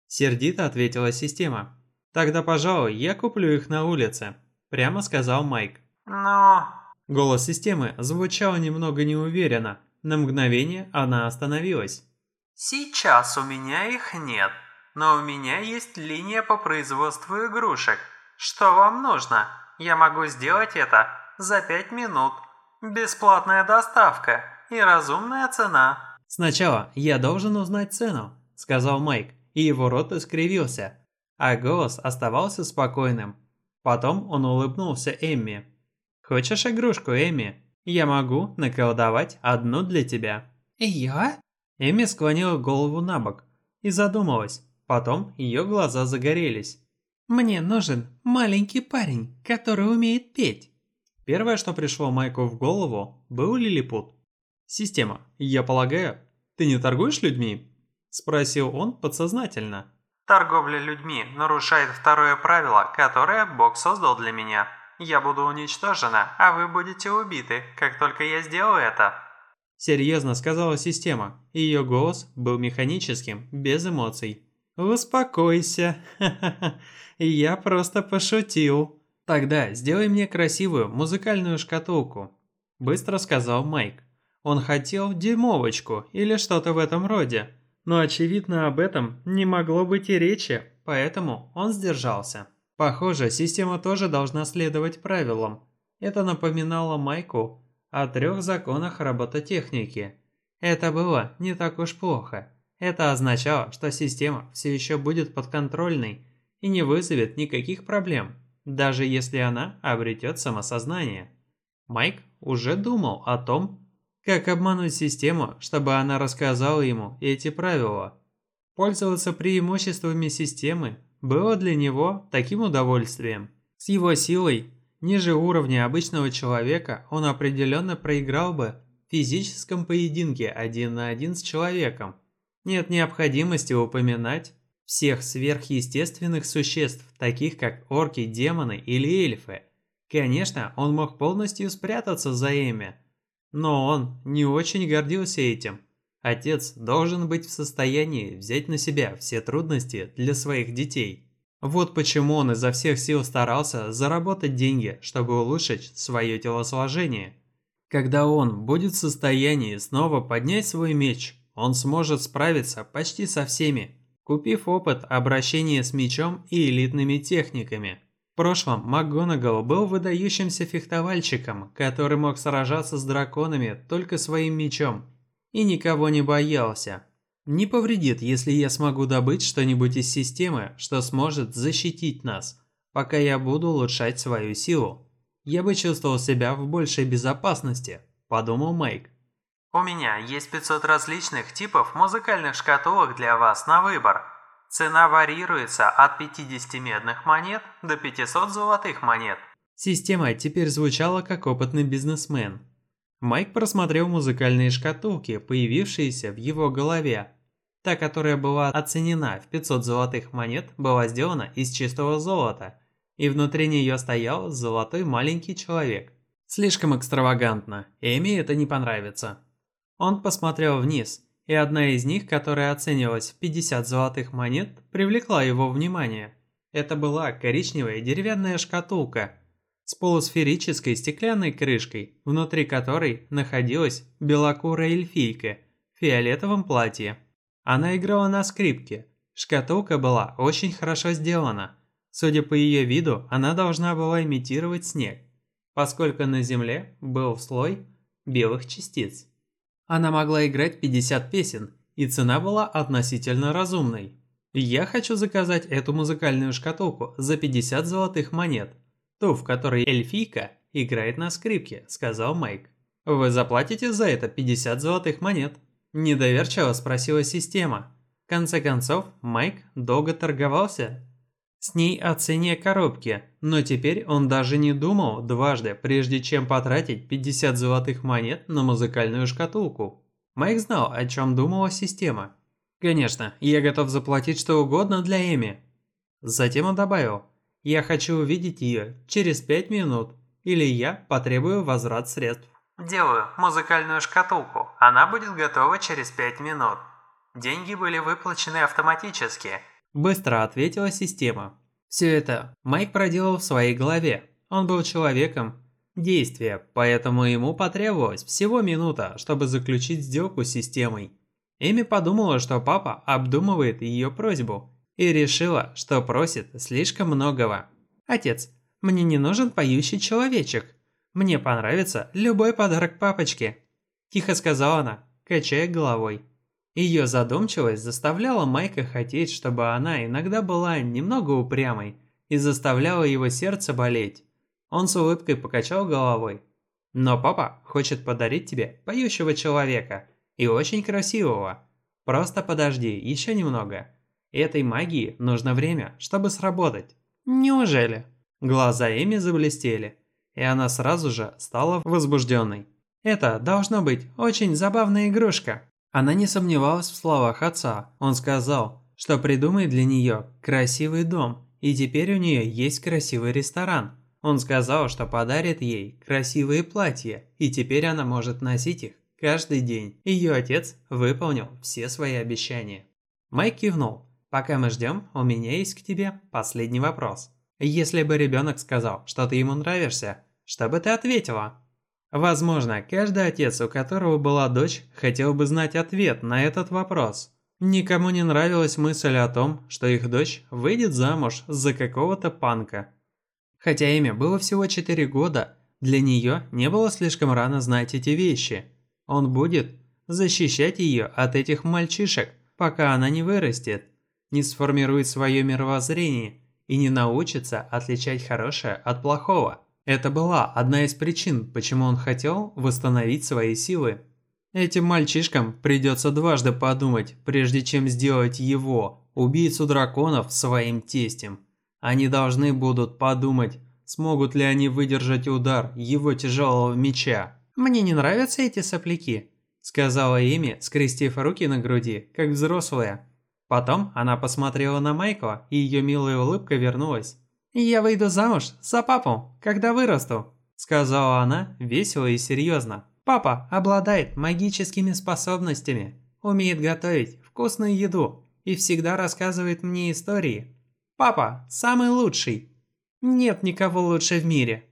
Сердито ответила система. «Тогда, пожалуй, я куплю их на улице», – прямо сказал Майк. «Но...» Голос системы звучал немного неуверенно. На мгновение она остановилась. «Сейчас у меня их нет, но у меня есть линия по производству игрушек. Что вам нужно? Я могу сделать это за пять минут. Бесплатная доставка и разумная цена. Сначала я должен узнать цену, сказал Майк, и его рот искривился, а голос оставался спокойным. Потом он улыбнулся Эмми. «Хочешь игрушку, Эмми? Я могу наколдовать одну для тебя». «Я?» Эми склонила голову на бок и задумалась. Потом ее глаза загорелись. «Мне нужен маленький парень, который умеет петь». Первое, что пришло Майку в голову, был лилипут. «Система, я полагаю, ты не торгуешь людьми?» Спросил он подсознательно. «Торговля людьми нарушает второе правило, которое Бог создал для меня. Я буду уничтожена, а вы будете убиты, как только я сделаю это». Серьезно сказала система, и ее голос был механическим, без эмоций. «Успокойся, я просто пошутил». «Тогда сделай мне красивую музыкальную шкатулку», – быстро сказал Майк. Он хотел дюймовочку или что-то в этом роде, но очевидно об этом не могло быть и речи, поэтому он сдержался. Похоже, система тоже должна следовать правилам. Это напоминало Майку о трех законах робототехники. Это было не так уж плохо. Это означало, что система все еще будет подконтрольной и не вызовет никаких проблем, даже если она обретет самосознание. Майк уже думал о том, как обмануть систему, чтобы она рассказала ему эти правила. Пользоваться преимуществами системы было для него таким удовольствием. С его силой Ниже уровня обычного человека он определенно проиграл бы в физическом поединке один на один с человеком. Нет необходимости упоминать всех сверхъестественных существ, таких как орки, демоны или эльфы. Конечно, он мог полностью спрятаться за ими, но он не очень гордился этим. Отец должен быть в состоянии взять на себя все трудности для своих детей. Вот почему он изо всех сил старался заработать деньги, чтобы улучшить свое телосложение. Когда он будет в состоянии снова поднять свой меч, он сможет справиться почти со всеми, купив опыт обращения с мечом и элитными техниками. Прошлом МакГонагал был выдающимся фехтовальщиком, который мог сражаться с драконами только своим мечом и никого не боялся. Не повредит, если я смогу добыть что-нибудь из системы, что сможет защитить нас, пока я буду улучшать свою силу. Я бы чувствовал себя в большей безопасности, подумал Майк. У меня есть 500 различных типов музыкальных шкатулок для вас на выбор. Цена варьируется от 50 медных монет до 500 золотых монет. Система теперь звучала как опытный бизнесмен. Майк просмотрел музыкальные шкатулки, появившиеся в его голове, Та, которая была оценена в 500 золотых монет, была сделана из чистого золота, и внутри нее стоял золотой маленький человек. Слишком экстравагантно, Эми это не понравится. Он посмотрел вниз, и одна из них, которая оценивалась в 50 золотых монет, привлекла его внимание. Это была коричневая деревянная шкатулка с полусферической стеклянной крышкой, внутри которой находилась белокурая эльфийка в фиолетовом платье. Она играла на скрипке. Шкатулка была очень хорошо сделана. Судя по ее виду, она должна была имитировать снег, поскольку на земле был слой белых частиц. Она могла играть 50 песен, и цена была относительно разумной. Я хочу заказать эту музыкальную шкатулку за 50 золотых монет, ту, в которой эльфийка играет на скрипке, сказал Майк. Вы заплатите за это 50 золотых монет. Недоверчиво спросила система. В конце концов, Майк долго торговался с ней о цене коробки, но теперь он даже не думал дважды, прежде чем потратить 50 золотых монет на музыкальную шкатулку. Майк знал, о чем думала система. «Конечно, я готов заплатить что угодно для Эми». Затем он добавил, «Я хочу увидеть ее через 5 минут, или я потребую возврат средств». Делаю музыкальную шкатулку. Она будет готова через 5 минут. Деньги были выплачены автоматически. Быстро ответила система. Все это Майк проделал в своей голове. Он был человеком действия, поэтому ему потребовалось всего минута, чтобы заключить сделку с системой. Эми подумала, что папа обдумывает ее просьбу и решила, что просит слишком многого. «Отец, мне не нужен поющий человечек. Мне понравится любой подарок папочке», – тихо сказала она, качая головой. Ее задумчивость заставляла Майка хотеть, чтобы она иногда была немного упрямой и заставляла его сердце болеть. Он с улыбкой покачал головой. «Но папа хочет подарить тебе поющего человека и очень красивого. Просто подожди еще немного. Этой магии нужно время, чтобы сработать». «Неужели?» Глаза Эми заблестели, и она сразу же стала возбужденной. «Это должно быть очень забавная игрушка». Она не сомневалась в словах отца. Он сказал, что придумает для нее красивый дом, и теперь у нее есть красивый ресторан. Он сказал, что подарит ей красивые платья, и теперь она может носить их каждый день. Ее отец выполнил все свои обещания. Майк кивнул. «Пока мы ждем, у меня есть к тебе последний вопрос. Если бы ребенок сказал, что ты ему нравишься, что бы ты ответила?» Возможно, каждый отец, у которого была дочь, хотел бы знать ответ на этот вопрос. Никому не нравилась мысль о том, что их дочь выйдет замуж за какого-то панка. Хотя имя было всего 4 года, для нее не было слишком рано знать эти вещи. Он будет защищать ее от этих мальчишек, пока она не вырастет, не сформирует свое мировоззрение и не научится отличать хорошее от плохого. Это была одна из причин, почему он хотел восстановить свои силы. Этим мальчишкам придется дважды подумать, прежде чем сделать его, убийцу драконов, своим тестем. Они должны будут подумать, смогут ли они выдержать удар его тяжелого меча. «Мне не нравятся эти сопляки», – сказала Эми, скрестив руки на груди, как взрослая. Потом она посмотрела на Майкла, и ее милая улыбка вернулась. «Я выйду замуж за папу, когда вырасту», – сказала она весело и серьезно. «Папа обладает магическими способностями, умеет готовить вкусную еду и всегда рассказывает мне истории. Папа самый лучший. Нет никого лучше в мире».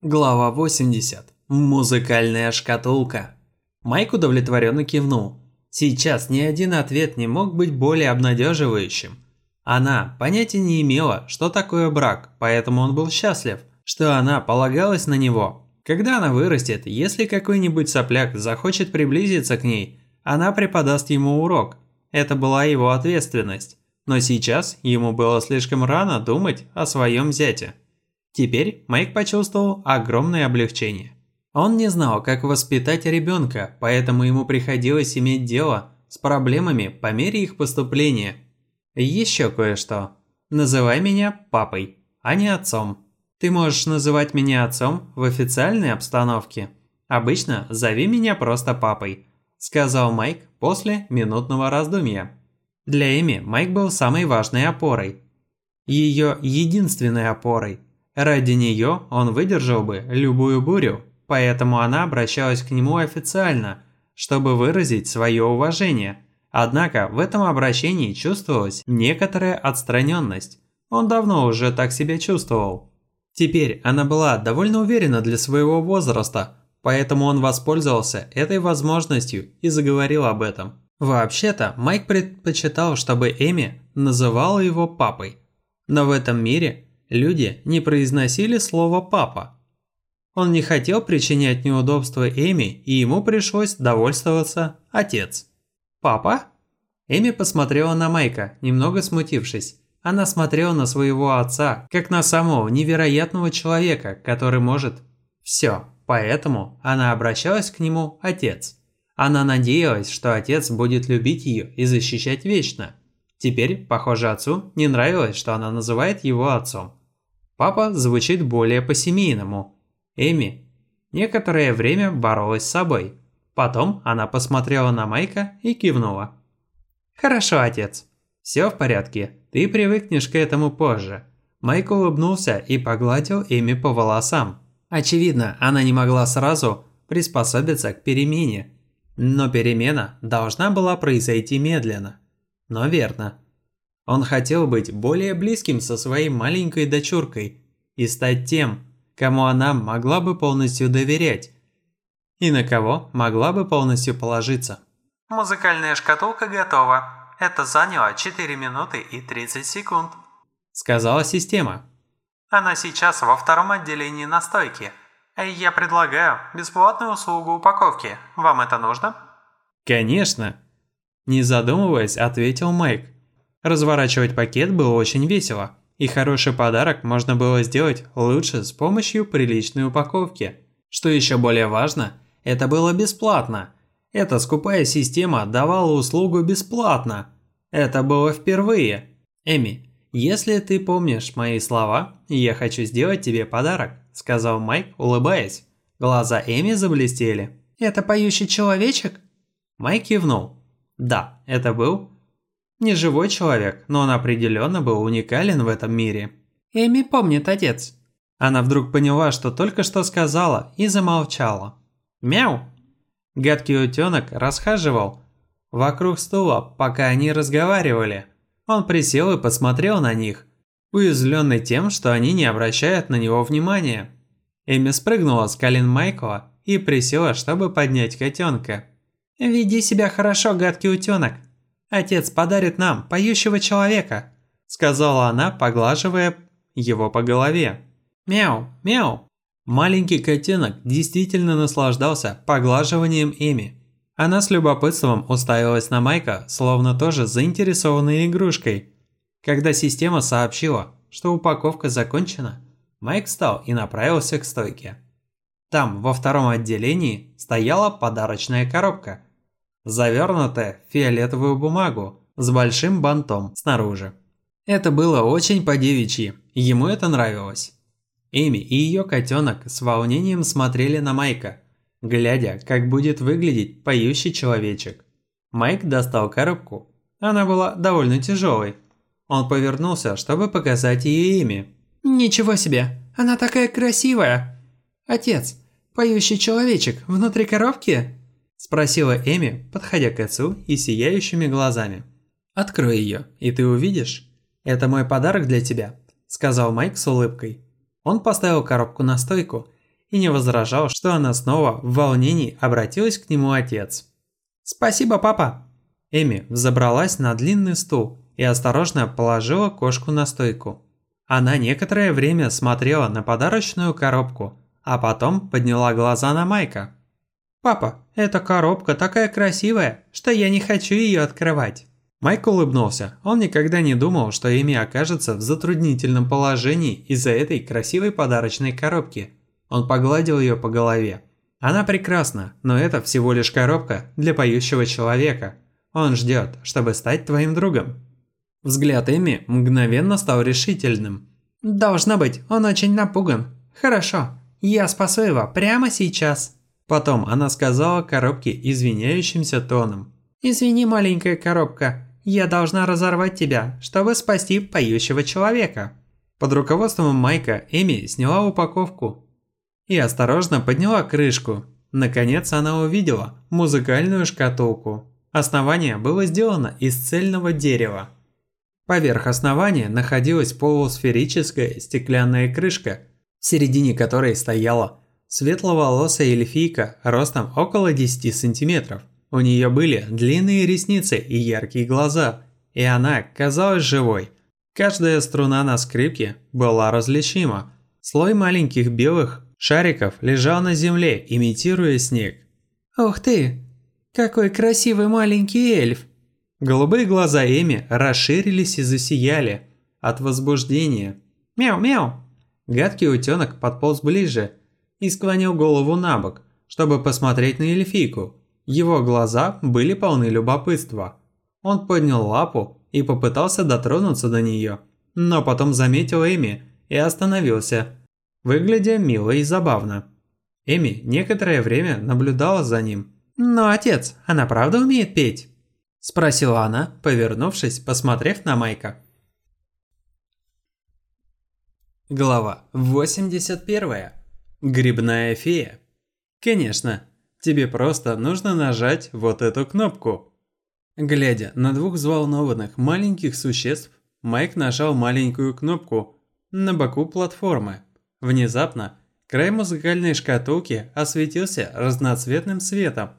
Глава 80. Музыкальная шкатулка. Майк удовлетворенно кивнул. Сейчас ни один ответ не мог быть более обнадеживающим – она понятия не имела, что такое брак, поэтому он был счастлив, что она полагалась на него. Когда она вырастет, если какой-нибудь сопляк захочет приблизиться к ней, она преподаст ему урок. Это была его ответственность. Но сейчас ему было слишком рано думать о своем зяте. Теперь Майк почувствовал огромное облегчение. Он не знал, как воспитать ребенка, поэтому ему приходилось иметь дело с проблемами по мере их поступления – еще кое-что. Называй меня папой, а не отцом. Ты можешь называть меня отцом в официальной обстановке. Обычно зови меня просто папой», – сказал Майк после минутного раздумья. Для Эми Майк был самой важной опорой. Ее единственной опорой. Ради нее он выдержал бы любую бурю, поэтому она обращалась к нему официально, чтобы выразить свое уважение – Однако в этом обращении чувствовалась некоторая отстраненность. Он давно уже так себя чувствовал. Теперь она была довольно уверена для своего возраста, поэтому он воспользовался этой возможностью и заговорил об этом. Вообще-то, Майк предпочитал, чтобы Эми называла его папой. Но в этом мире люди не произносили слово «папа». Он не хотел причинять неудобства Эми, и ему пришлось довольствоваться «отец». «Папа?» Эми посмотрела на Майка, немного смутившись. Она смотрела на своего отца, как на самого невероятного человека, который может все. Поэтому она обращалась к нему «отец». Она надеялась, что отец будет любить ее и защищать вечно. Теперь, похоже, отцу не нравилось, что она называет его отцом. Папа звучит более по-семейному. Эми некоторое время боролась с собой – Потом она посмотрела на Майка и кивнула. «Хорошо, отец. Все в порядке. Ты привыкнешь к этому позже». Майк улыбнулся и погладил Эми по волосам. Очевидно, она не могла сразу приспособиться к перемене. Но перемена должна была произойти медленно. Но верно. Он хотел быть более близким со своей маленькой дочуркой и стать тем, кому она могла бы полностью доверять, и на кого могла бы полностью положиться. Музыкальная шкатулка готова. Это заняло 4 минуты и 30 секунд. Сказала система. Она сейчас во втором отделении настойки. Я предлагаю бесплатную услугу упаковки. Вам это нужно? Конечно. Не задумываясь, ответил Майк. Разворачивать пакет было очень весело, и хороший подарок можно было сделать лучше с помощью приличной упаковки. Что еще более важно, это было бесплатно. Эта скупая система давала услугу бесплатно. Это было впервые. Эми, если ты помнишь мои слова, я хочу сделать тебе подарок, сказал Майк, улыбаясь. Глаза Эми заблестели. Это поющий человечек? Майк кивнул. Да, это был не живой человек, но он определенно был уникален в этом мире. Эми помнит отец. Она вдруг поняла, что только что сказала, и замолчала. Мяу! Гадкий утенок расхаживал вокруг стула, пока они разговаривали. Он присел и посмотрел на них, уязвленный тем, что они не обращают на него внимания. Эми спрыгнула с колен Майкла и присела, чтобы поднять котенка. «Веди себя хорошо, гадкий утенок. Отец подарит нам поющего человека», – сказала она, поглаживая его по голове. «Мяу, мяу». Маленький котенок действительно наслаждался поглаживанием Эми. Она с любопытством уставилась на Майка, словно тоже заинтересованной игрушкой. Когда система сообщила, что упаковка закончена, Майк встал и направился к стойке. Там, во втором отделении, стояла подарочная коробка, завернутая в фиолетовую бумагу с большим бантом снаружи. Это было очень по-девичьи, ему это нравилось. Эми и ее котенок с волнением смотрели на Майка, глядя, как будет выглядеть поющий человечек. Майк достал коробку. Она была довольно тяжелой. Он повернулся, чтобы показать ей Эми. «Ничего себе! Она такая красивая!» «Отец, поющий человечек внутри коробки?» Спросила Эми, подходя к отцу и сияющими глазами. «Открой ее, и ты увидишь. Это мой подарок для тебя», – сказал Майк с улыбкой. Он поставил коробку на стойку и не возражал, что она снова в волнении обратилась к нему отец. «Спасибо, папа!» Эми взобралась на длинный стул и осторожно положила кошку на стойку. Она некоторое время смотрела на подарочную коробку, а потом подняла глаза на Майка. «Папа, эта коробка такая красивая, что я не хочу ее открывать». Майк улыбнулся. Он никогда не думал, что Эми окажется в затруднительном положении из-за этой красивой подарочной коробки. Он погладил ее по голове. Она прекрасна, но это всего лишь коробка для поющего человека. Он ждет, чтобы стать твоим другом. Взгляд Эми мгновенно стал решительным. «Должно быть, он очень напуган. Хорошо, я спасу его прямо сейчас». Потом она сказала коробке извиняющимся тоном. «Извини, маленькая коробка, я должна разорвать тебя, чтобы спасти поющего человека. Под руководством Майка Эми сняла упаковку и осторожно подняла крышку. Наконец она увидела музыкальную шкатулку. Основание было сделано из цельного дерева. Поверх основания находилась полусферическая стеклянная крышка, в середине которой стояла светловолосая эльфийка ростом около 10 сантиметров. У нее были длинные ресницы и яркие глаза, и она казалась живой. Каждая струна на скрипке была различима. Слой маленьких белых шариков лежал на земле, имитируя снег. «Ух ты! Какой красивый маленький эльф!» Голубые глаза Эми расширились и засияли от возбуждения. «Мяу-мяу!» Гадкий утенок подполз ближе и склонил голову на бок, чтобы посмотреть на эльфийку. Его глаза были полны любопытства. Он поднял лапу и попытался дотронуться до нее, но потом заметил Эми и остановился, выглядя мило и забавно. Эми некоторое время наблюдала за ним. «Но, отец, она правда умеет петь?» – спросила она, повернувшись, посмотрев на Майка. Глава 81. Грибная фея. Конечно, Тебе просто нужно нажать вот эту кнопку. Глядя на двух взволнованных маленьких существ, Майк нажал маленькую кнопку на боку платформы. Внезапно край музыкальной шкатулки осветился разноцветным светом.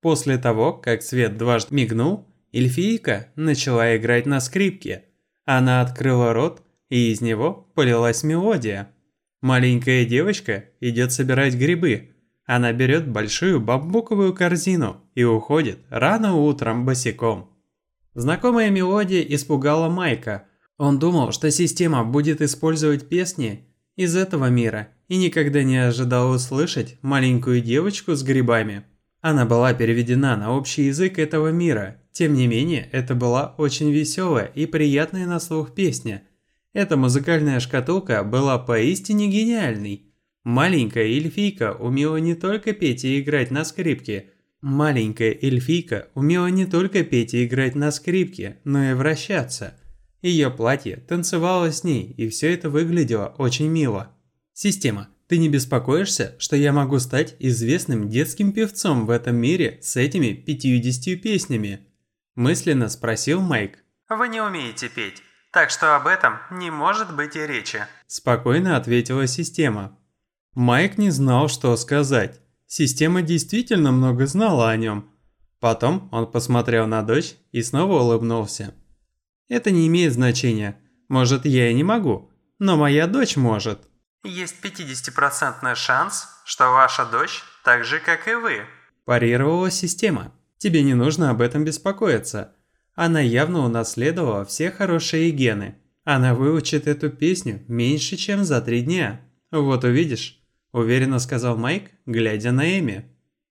После того, как свет дважды мигнул, эльфийка начала играть на скрипке. Она открыла рот и из него полилась мелодия. Маленькая девочка идет собирать грибы. Она берет большую бамбуковую корзину и уходит рано утром босиком. Знакомая мелодия испугала Майка. Он думал, что система будет использовать песни из этого мира и никогда не ожидал услышать маленькую девочку с грибами. Она была переведена на общий язык этого мира. Тем не менее, это была очень веселая и приятная на слух песня. Эта музыкальная шкатулка была поистине гениальной. Маленькая эльфийка умела не только петь и играть на скрипке. Маленькая эльфийка умела не только петь и играть на скрипке, но и вращаться. Ее платье танцевало с ней, и все это выглядело очень мило. Система. Ты не беспокоишься, что я могу стать известным детским певцом в этом мире с этими 50 песнями? Мысленно спросил Майк. Вы не умеете петь, так что об этом не может быть и речи. Спокойно ответила система. Майк не знал, что сказать. Система действительно много знала о нем. Потом он посмотрел на дочь и снова улыбнулся. Это не имеет значения. Может, я и не могу, но моя дочь может. Есть 50% шанс, что ваша дочь так же, как и вы. Парировала система. Тебе не нужно об этом беспокоиться. Она явно унаследовала все хорошие гены. Она выучит эту песню меньше, чем за три дня. Вот увидишь, уверенно сказал Майк, глядя на Эми.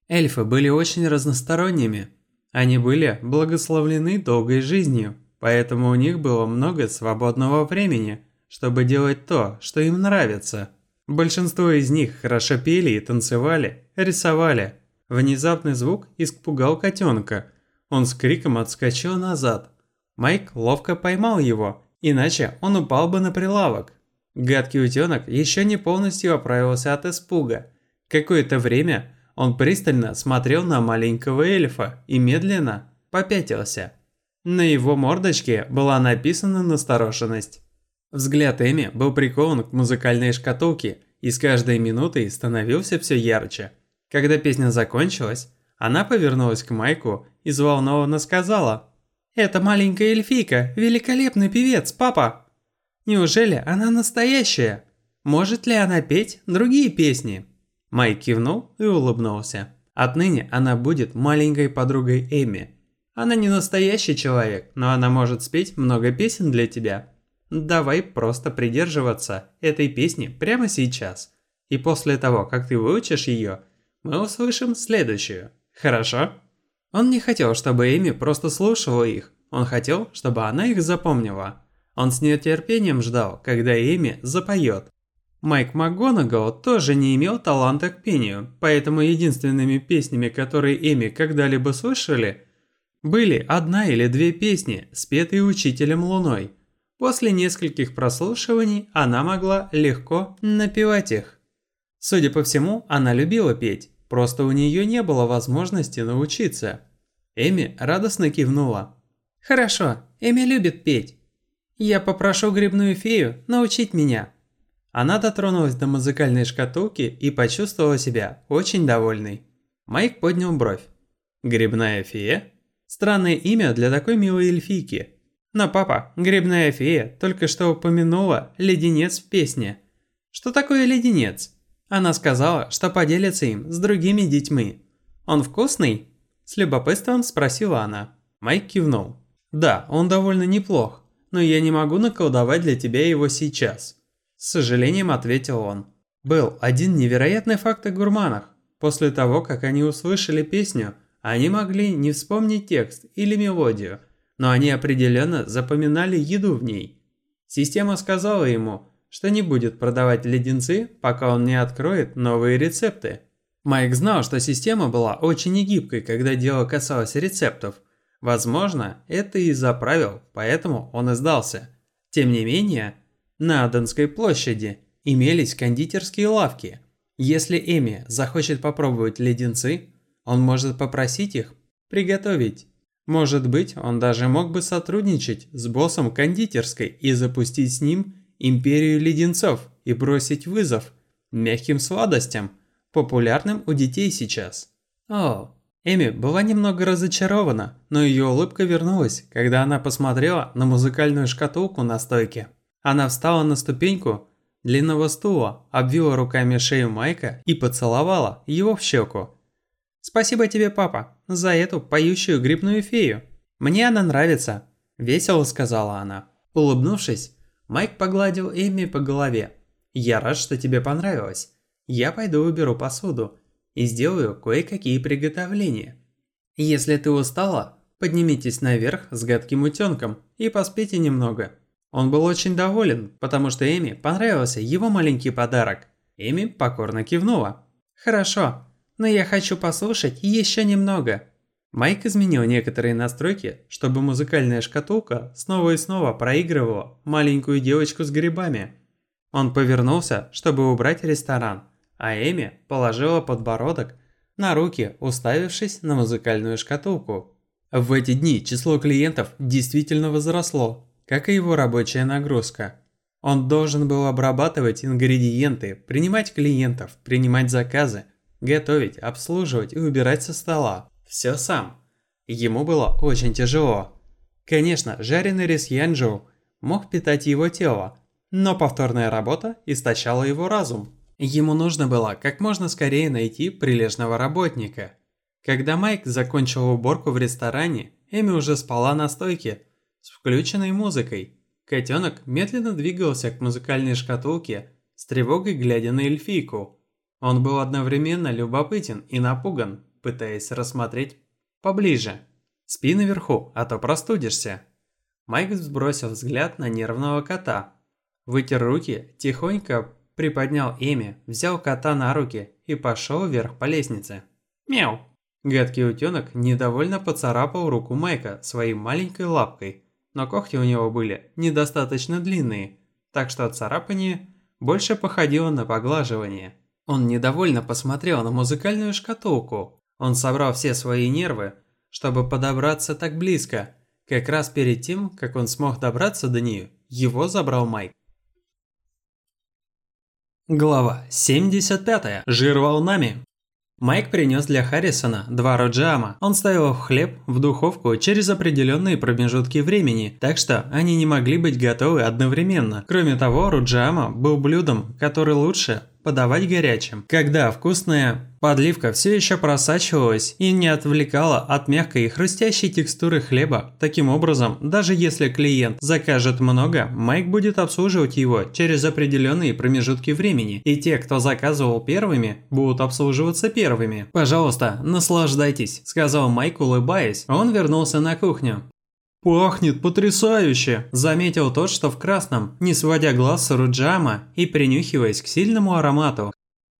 Эльфы были очень разносторонними. Они были благословлены долгой жизнью, поэтому у них было много свободного времени – чтобы делать то, что им нравится. Большинство из них хорошо пели и танцевали, рисовали. Внезапный звук испугал котенка. Он с криком отскочил назад. Майк ловко поймал его, иначе он упал бы на прилавок. Гадкий утенок еще не полностью оправился от испуга. Какое-то время он пристально смотрел на маленького эльфа и медленно попятился. На его мордочке была написана настороженность. Взгляд Эми был прикован к музыкальной шкатулке и с каждой минутой становился все ярче. Когда песня закончилась, она повернулась к Майку и взволнованно сказала «Это маленькая эльфийка, великолепный певец, папа! Неужели она настоящая? Может ли она петь другие песни?» Майк кивнул и улыбнулся. Отныне она будет маленькой подругой Эми. Она не настоящий человек, но она может спеть много песен для тебя. Давай просто придерживаться этой песни прямо сейчас. И после того, как ты выучишь ее, мы услышим следующую. Хорошо? Он не хотел, чтобы Эми просто слушала их. Он хотел, чтобы она их запомнила. Он с нетерпением ждал, когда Эми запоет. Майк МакГонагал тоже не имел таланта к пению, поэтому единственными песнями, которые Эми когда-либо слышали, были одна или две песни, спетые учителем Луной – После нескольких прослушиваний она могла легко напевать их. Судя по всему, она любила петь, просто у нее не было возможности научиться. Эми радостно кивнула. «Хорошо, Эми любит петь. Я попрошу грибную фею научить меня». Она дотронулась до музыкальной шкатулки и почувствовала себя очень довольной. Майк поднял бровь. «Грибная фея?» Странное имя для такой милой эльфийки – но папа, грибная фея, только что упомянула леденец в песне. Что такое леденец? Она сказала, что поделится им с другими детьми. Он вкусный? С любопытством спросила она. Майк кивнул. Да, он довольно неплох, но я не могу наколдовать для тебя его сейчас. С сожалением ответил он. Был один невероятный факт о гурманах. После того, как они услышали песню, они могли не вспомнить текст или мелодию – но они определенно запоминали еду в ней. Система сказала ему, что не будет продавать леденцы, пока он не откроет новые рецепты. Майк знал, что система была очень негибкой, когда дело касалось рецептов. Возможно, это из-за правил, поэтому он и сдался. Тем не менее, на Аденской площади имелись кондитерские лавки. Если Эми захочет попробовать леденцы, он может попросить их приготовить может быть, он даже мог бы сотрудничать с боссом кондитерской и запустить с ним империю леденцов и бросить вызов мягким сладостям, популярным у детей сейчас. О, Эми была немного разочарована, но ее улыбка вернулась, когда она посмотрела на музыкальную шкатулку на стойке. Она встала на ступеньку длинного стула, обвила руками шею Майка и поцеловала его в щеку. «Спасибо тебе, папа, за эту поющую грибную фею. Мне она нравится», – весело сказала она. Улыбнувшись, Майк погладил Эми по голове. «Я рад, что тебе понравилось. Я пойду уберу посуду и сделаю кое-какие приготовления. Если ты устала, поднимитесь наверх с гадким утенком и поспите немного». Он был очень доволен, потому что Эми понравился его маленький подарок. Эми покорно кивнула. «Хорошо, но я хочу послушать еще немного». Майк изменил некоторые настройки, чтобы музыкальная шкатулка снова и снова проигрывала маленькую девочку с грибами. Он повернулся, чтобы убрать ресторан, а Эми положила подбородок на руки, уставившись на музыкальную шкатулку. В эти дни число клиентов действительно возросло, как и его рабочая нагрузка. Он должен был обрабатывать ингредиенты, принимать клиентов, принимать заказы, готовить, обслуживать и убирать со стола. Все сам. Ему было очень тяжело. Конечно, жареный рис Янджоу мог питать его тело, но повторная работа истощала его разум. Ему нужно было как можно скорее найти прилежного работника. Когда Майк закончил уборку в ресторане, Эми уже спала на стойке с включенной музыкой. Котенок медленно двигался к музыкальной шкатулке, с тревогой глядя на эльфийку. Он был одновременно любопытен и напуган, пытаясь рассмотреть поближе. «Спи наверху, а то простудишься». Майк сбросил взгляд на нервного кота. Вытер руки, тихонько приподнял Эми, взял кота на руки и пошел вверх по лестнице. «Мяу!» Гадкий утенок недовольно поцарапал руку Майка своей маленькой лапкой, но когти у него были недостаточно длинные, так что царапание больше походило на поглаживание. Он недовольно посмотрел на музыкальную шкатулку. Он собрал все свои нервы, чтобы подобраться так близко. Как раз перед тем, как он смог добраться до нее, его забрал Майк. Глава 75. Жир волнами. Майк принес для Харрисона два роджама. Он ставил хлеб в духовку через определенные промежутки времени, так что они не могли быть готовы одновременно. Кроме того, роджама был блюдом, который лучше подавать горячим. Когда вкусная подливка все еще просачивалась и не отвлекала от мягкой и хрустящей текстуры хлеба, таким образом, даже если клиент закажет много, Майк будет обслуживать его через определенные промежутки времени, и те, кто заказывал первыми, будут обслуживаться первыми. «Пожалуйста, наслаждайтесь», – сказал Майк, улыбаясь. Он вернулся на кухню. «Пахнет потрясающе!» – заметил тот, что в красном, не сводя глаз с Руджама и принюхиваясь к сильному аромату.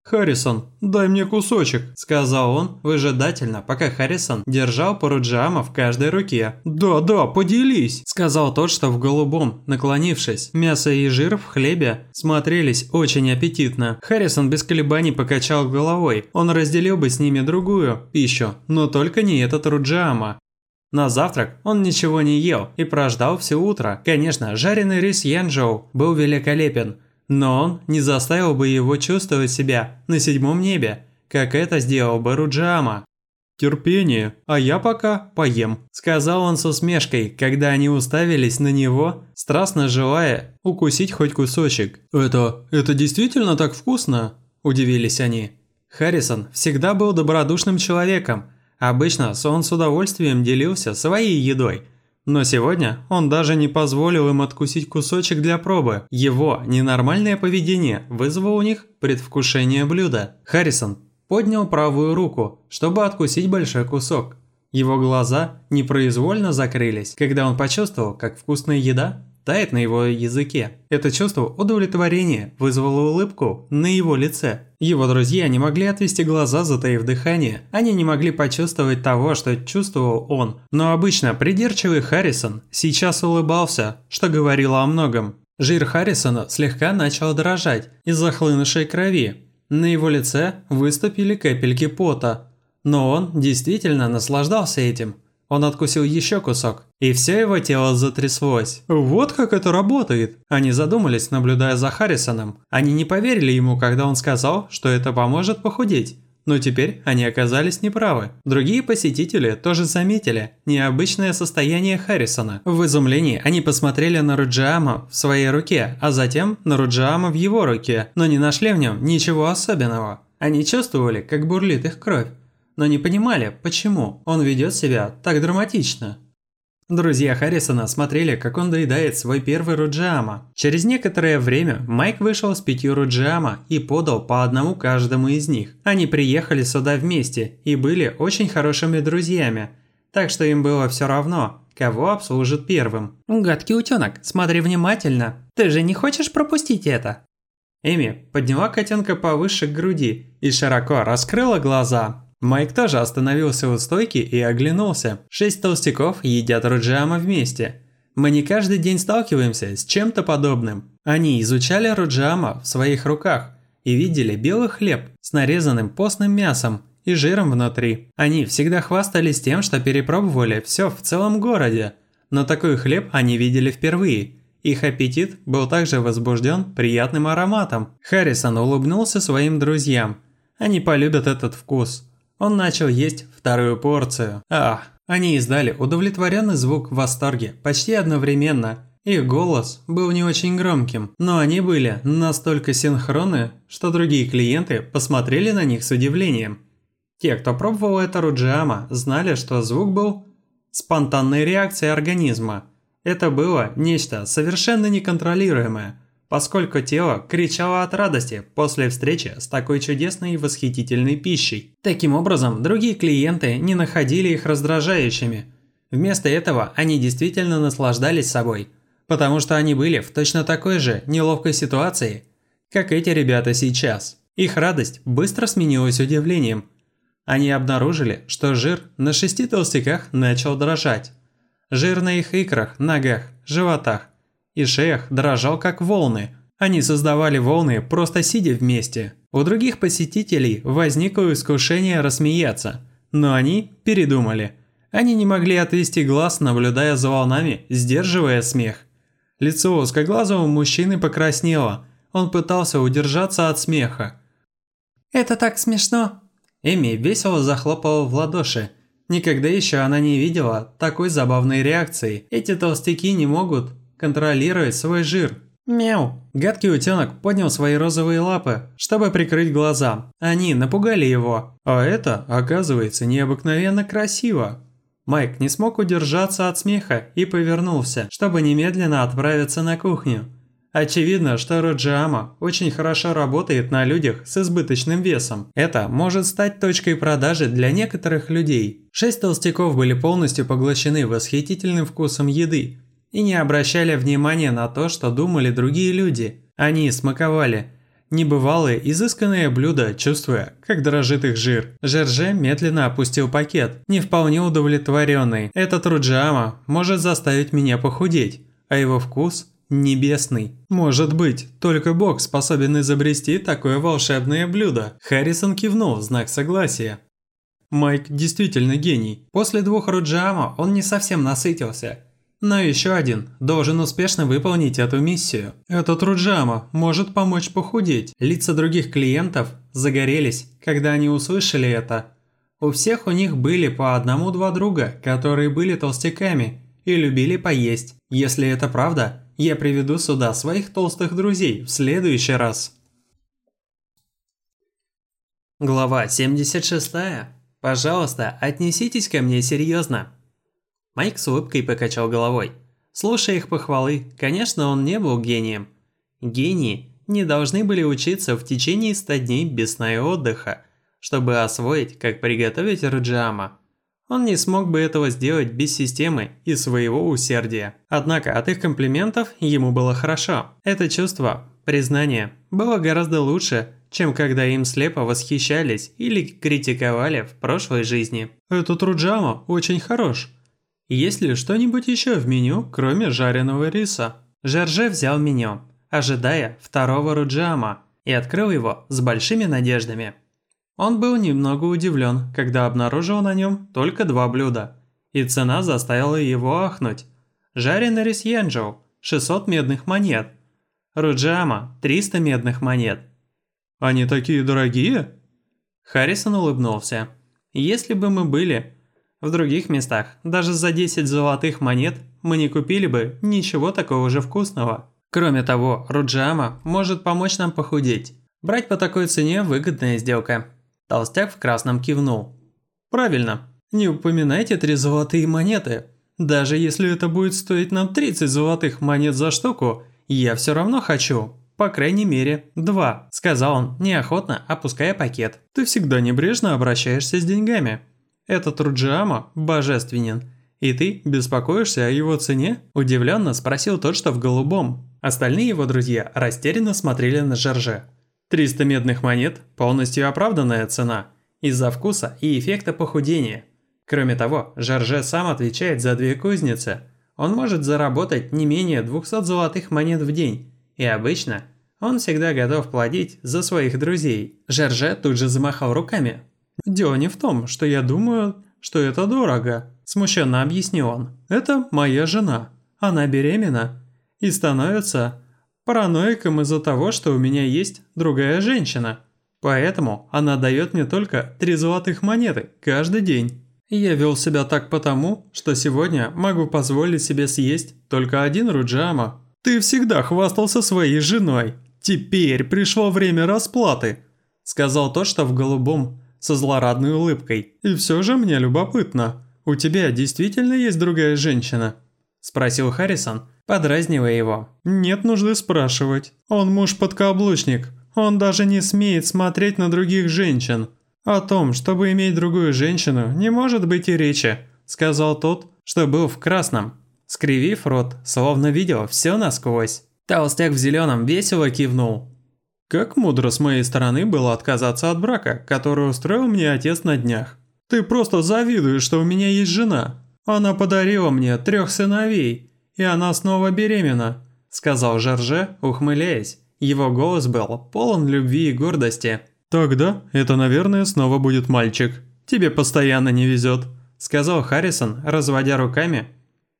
«Харрисон, дай мне кусочек», – сказал он выжидательно, пока Харрисон держал по Руджама в каждой руке. «Да-да, поделись», – сказал тот, что в голубом, наклонившись. Мясо и жир в хлебе смотрелись очень аппетитно. Харрисон без колебаний покачал головой. Он разделил бы с ними другую пищу, но только не этот Руджама. На завтрак он ничего не ел и прождал все утро. Конечно, жареный рис Янжоу был великолепен, но он не заставил бы его чувствовать себя на седьмом небе, как это сделал бы Руджама. «Терпение, а я пока поем», – сказал он с усмешкой, когда они уставились на него, страстно желая укусить хоть кусочек. «Это... это действительно так вкусно?» – удивились они. Харрисон всегда был добродушным человеком, Обычно он с удовольствием делился своей едой, но сегодня он даже не позволил им откусить кусочек для пробы. Его ненормальное поведение вызвало у них предвкушение блюда. Харрисон поднял правую руку, чтобы откусить большой кусок. Его глаза непроизвольно закрылись, когда он почувствовал, как вкусная еда тает на его языке. Это чувство удовлетворения вызвало улыбку на его лице. Его друзья не могли отвести глаза, затаив дыхание. Они не могли почувствовать того, что чувствовал он. Но обычно придирчивый Харрисон сейчас улыбался, что говорило о многом. Жир Харрисона слегка начал дрожать из-за хлынувшей крови. На его лице выступили капельки пота. Но он действительно наслаждался этим. Он откусил еще кусок, и все его тело затряслось. Вот как это работает. Они задумались, наблюдая за Харрисоном. Они не поверили ему, когда он сказал, что это поможет похудеть. Но теперь они оказались неправы. Другие посетители тоже заметили необычное состояние Харрисона. В изумлении они посмотрели на Руджиама в своей руке, а затем на Руджиама в его руке, но не нашли в нем ничего особенного. Они чувствовали, как бурлит их кровь, но не понимали, почему он ведет себя так драматично. Друзья Харрисона смотрели, как он доедает свой первый руджиама. Через некоторое время Майк вышел с пятью руджиама и подал по одному каждому из них. Они приехали сюда вместе и были очень хорошими друзьями, так что им было все равно, кого обслужит первым. «Гадкий утенок, смотри внимательно. Ты же не хочешь пропустить это?» Эми подняла котенка повыше к груди и широко раскрыла глаза. Майк тоже остановился у стойки и оглянулся. Шесть толстяков едят руджиама вместе. Мы не каждый день сталкиваемся с чем-то подобным. Они изучали руджиама в своих руках и видели белый хлеб с нарезанным постным мясом и жиром внутри. Они всегда хвастались тем, что перепробовали все в целом городе. Но такой хлеб они видели впервые. Их аппетит был также возбужден приятным ароматом. Харрисон улыбнулся своим друзьям. Они полюбят этот вкус. Он начал есть вторую порцию. Ах, они издали удовлетворенный звук в восторге почти одновременно. Их голос был не очень громким, но они были настолько синхронны, что другие клиенты посмотрели на них с удивлением. Те, кто пробовал это руджиама, знали, что звук был спонтанной реакцией организма. Это было нечто совершенно неконтролируемое – поскольку тело кричало от радости после встречи с такой чудесной и восхитительной пищей. Таким образом, другие клиенты не находили их раздражающими. Вместо этого они действительно наслаждались собой, потому что они были в точно такой же неловкой ситуации, как эти ребята сейчас. Их радость быстро сменилась удивлением. Они обнаружили, что жир на шести толстяках начал дрожать. Жир на их икрах, ногах, животах и шеях дрожал как волны. Они создавали волны, просто сидя вместе. У других посетителей возникло искушение рассмеяться, но они передумали. Они не могли отвести глаз, наблюдая за волнами, сдерживая смех. Лицо узкоглазого мужчины покраснело. Он пытался удержаться от смеха. «Это так смешно!» Эми весело захлопала в ладоши. Никогда еще она не видела такой забавной реакции. Эти толстяки не могут контролировать свой жир. Мяу. Гадкий утенок поднял свои розовые лапы, чтобы прикрыть глаза. Они напугали его. А это, оказывается, необыкновенно красиво. Майк не смог удержаться от смеха и повернулся, чтобы немедленно отправиться на кухню. Очевидно, что Роджиама очень хорошо работает на людях с избыточным весом. Это может стать точкой продажи для некоторых людей. Шесть толстяков были полностью поглощены восхитительным вкусом еды, и не обращали внимания на то, что думали другие люди. Они смаковали небывалые, изысканные блюда, чувствуя, как дрожит их жир. Жерже медленно опустил пакет, не вполне удовлетворенный. Этот руджама может заставить меня похудеть, а его вкус небесный. Может быть, только Бог способен изобрести такое волшебное блюдо. Харрисон кивнул в знак согласия. Майк действительно гений. После двух руджама он не совсем насытился но еще один должен успешно выполнить эту миссию. Этот Руджама может помочь похудеть. Лица других клиентов загорелись, когда они услышали это. У всех у них были по одному-два друга, которые были толстяками и любили поесть. Если это правда, я приведу сюда своих толстых друзей в следующий раз. Глава 76. Пожалуйста, отнеситесь ко мне серьезно. Майк с улыбкой покачал головой. Слушая их похвалы, конечно, он не был гением. Гении не должны были учиться в течение 100 дней без сна и отдыха, чтобы освоить, как приготовить раджама. Он не смог бы этого сделать без системы и своего усердия. Однако от их комплиментов ему было хорошо. Это чувство, признание, было гораздо лучше, чем когда им слепо восхищались или критиковали в прошлой жизни. «Этот Руджама очень хорош», есть ли что-нибудь еще в меню, кроме жареного риса? Жерже взял меню, ожидая второго руджама, и открыл его с большими надеждами. Он был немного удивлен, когда обнаружил на нем только два блюда, и цена заставила его ахнуть. Жареный рис янджоу – 600 медных монет, руджама – 300 медных монет. «Они такие дорогие?» Харрисон улыбнулся. Если бы мы были в других местах, даже за 10 золотых монет мы не купили бы ничего такого же вкусного. Кроме того, Руджама может помочь нам похудеть. Брать по такой цене – выгодная сделка. Толстяк в красном кивнул. Правильно. Не упоминайте три золотые монеты. Даже если это будет стоить нам 30 золотых монет за штуку, я все равно хочу. По крайней мере, два, сказал он, неохотно опуская пакет. Ты всегда небрежно обращаешься с деньгами. Этот Руджиама божественен. И ты беспокоишься о его цене? Удивленно спросил тот, что в голубом. Остальные его друзья растерянно смотрели на Жорже. 300 медных монет – полностью оправданная цена из-за вкуса и эффекта похудения – Кроме того, Жарже сам отвечает за две кузницы. Он может заработать не менее 200 золотых монет в день. И обычно он всегда готов платить за своих друзей. Жарже тут же замахал руками. «Дело не в том, что я думаю, что это дорого», – смущенно объяснил он. «Это моя жена. Она беременна и становится параноиком из-за того, что у меня есть другая женщина. Поэтому она дает мне только три золотых монеты каждый день». Я вел себя так потому, что сегодня могу позволить себе съесть только один руджама. Ты всегда хвастался своей женой. Теперь пришло время расплаты, сказал тот, что в голубом, со злорадной улыбкой. И все же мне любопытно. У тебя действительно есть другая женщина? спросил Харрисон, подразнивая его. Нет нужды спрашивать. Он муж-подкаблучник. Он даже не смеет смотреть на других женщин. «О том, чтобы иметь другую женщину, не может быть и речи», – сказал тот, что был в красном, скривив рот, словно видел все насквозь. Толстяк в зеленом весело кивнул. «Как мудро с моей стороны было отказаться от брака, который устроил мне отец на днях. Ты просто завидуешь, что у меня есть жена. Она подарила мне трех сыновей, и она снова беременна», – сказал Жарже, ухмыляясь. Его голос был полон любви и гордости. «Тогда это, наверное, снова будет мальчик. Тебе постоянно не везет», – сказал Харрисон, разводя руками,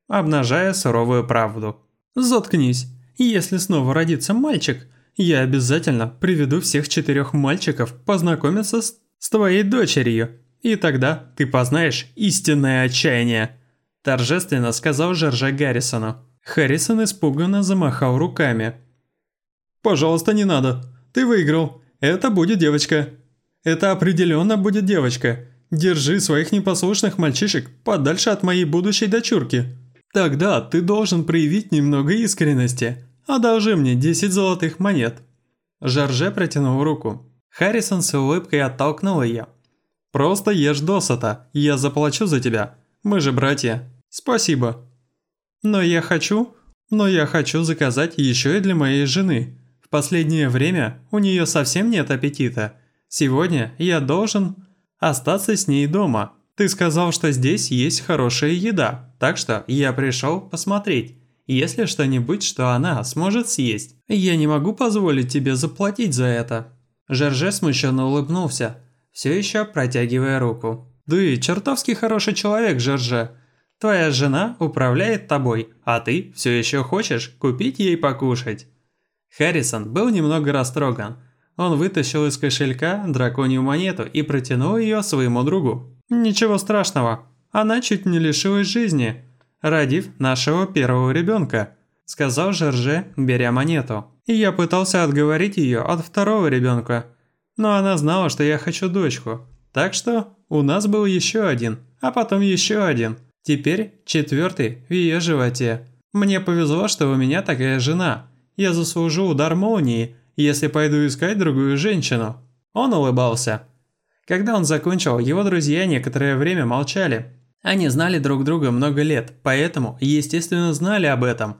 обнажая суровую правду. «Заткнись. Если снова родится мальчик, я обязательно приведу всех четырех мальчиков познакомиться с, с твоей дочерью, и тогда ты познаешь истинное отчаяние», – торжественно сказал Жорже Гаррисону. Харрисон испуганно замахал руками. «Пожалуйста, не надо. Ты выиграл. Это будет девочка. Это определенно будет девочка. Держи своих непослушных мальчишек подальше от моей будущей дочурки. Тогда ты должен проявить немного искренности. Одолжи мне 10 золотых монет». Жарже протянул руку. Харрисон с улыбкой оттолкнул ее. «Просто ешь досыта, я заплачу за тебя. Мы же братья. Спасибо». «Но я хочу... Но я хочу заказать еще и для моей жены. В последнее время у нее совсем нет аппетита. Сегодня я должен остаться с ней дома. Ты сказал, что здесь есть хорошая еда, так что я пришел посмотреть, есть ли что-нибудь, что она сможет съесть. Я не могу позволить тебе заплатить за это». Жерже смущенно улыбнулся, все еще протягивая руку. «Ты чертовски хороший человек, Жерже. Твоя жена управляет тобой, а ты все еще хочешь купить ей покушать. Харрисон был немного растроган. Он вытащил из кошелька драконью монету и протянул ее своему другу. «Ничего страшного, она чуть не лишилась жизни, родив нашего первого ребенка», сказал Жерже, беря монету. И я пытался отговорить ее от второго ребенка. Но она знала, что я хочу дочку. Так что у нас был еще один, а потом еще один. Теперь четвертый в ее животе. Мне повезло, что у меня такая жена. Я заслужу удар молнии, если пойду искать другую женщину». Он улыбался. Когда он закончил, его друзья некоторое время молчали. Они знали друг друга много лет, поэтому, естественно, знали об этом.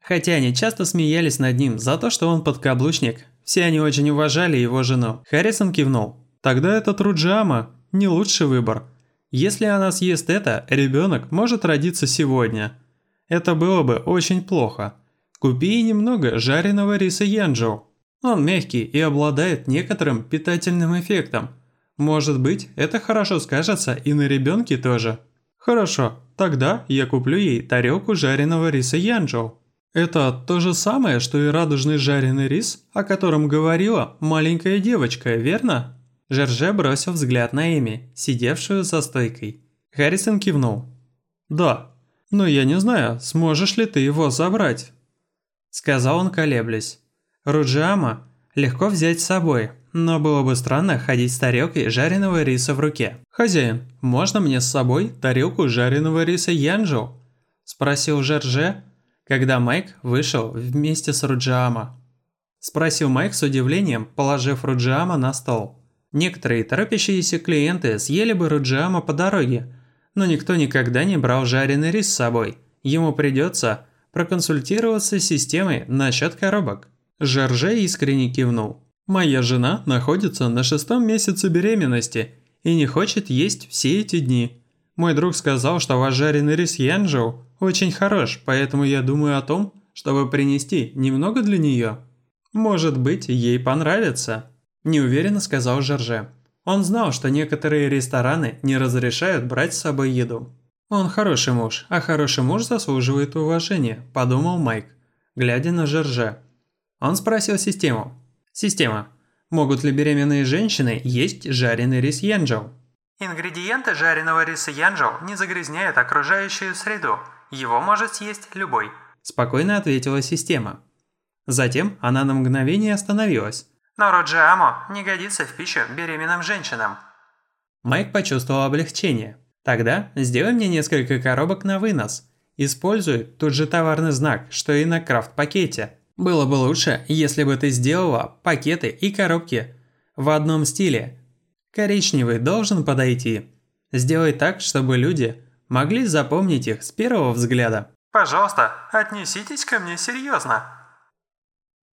Хотя они часто смеялись над ним за то, что он подкаблучник. Все они очень уважали его жену. Харрисон кивнул. «Тогда это Труджама, не лучший выбор. Если она съест это, ребенок может родиться сегодня. Это было бы очень плохо. Купи немного жареного риса янджоу. Он мягкий и обладает некоторым питательным эффектом. Может быть, это хорошо скажется и на ребенке тоже. Хорошо, тогда я куплю ей тарелку жареного риса янджоу. Это то же самое, что и радужный жареный рис, о котором говорила маленькая девочка, верно? Жерже бросил взгляд на Эми, сидевшую за стойкой. Харрисон кивнул. «Да, но я не знаю, сможешь ли ты его забрать?» Сказал он, колеблясь. Руджиама легко взять с собой, но было бы странно ходить с тарелкой жареного риса в руке. «Хозяин, можно мне с собой тарелку жареного риса Янджоу?» Спросил Жерже, когда Майк вышел вместе с Руджиама. Спросил Майк с удивлением, положив Руджиама на стол. Некоторые торопящиеся клиенты съели бы Руджиама по дороге, но никто никогда не брал жареный рис с собой. Ему придется проконсультироваться с системой насчет коробок. Жарже искренне кивнул. «Моя жена находится на шестом месяце беременности и не хочет есть все эти дни. Мой друг сказал, что ваш жареный рис Янжоу очень хорош, поэтому я думаю о том, чтобы принести немного для нее. Может быть, ей понравится». Неуверенно сказал Жорже. Он знал, что некоторые рестораны не разрешают брать с собой еду. «Он хороший муж, а хороший муж заслуживает уважения», – подумал Майк, глядя на Жорже. Он спросил систему. «Система, могут ли беременные женщины есть жареный рис янджоу?» Ингредиенты жареного риса янджоу не загрязняют окружающую среду. Его может съесть любой. Спокойно ответила система. Затем она на мгновение остановилась, но Роджиамо не годится в пищу беременным женщинам. Майк почувствовал облегчение. Тогда сделай мне несколько коробок на вынос. Используй тот же товарный знак, что и на крафт-пакете. Было бы лучше, если бы ты сделала пакеты и коробки в одном стиле. Коричневый должен подойти. Сделай так, чтобы люди могли запомнить их с первого взгляда. Пожалуйста, отнеситесь ко мне серьезно.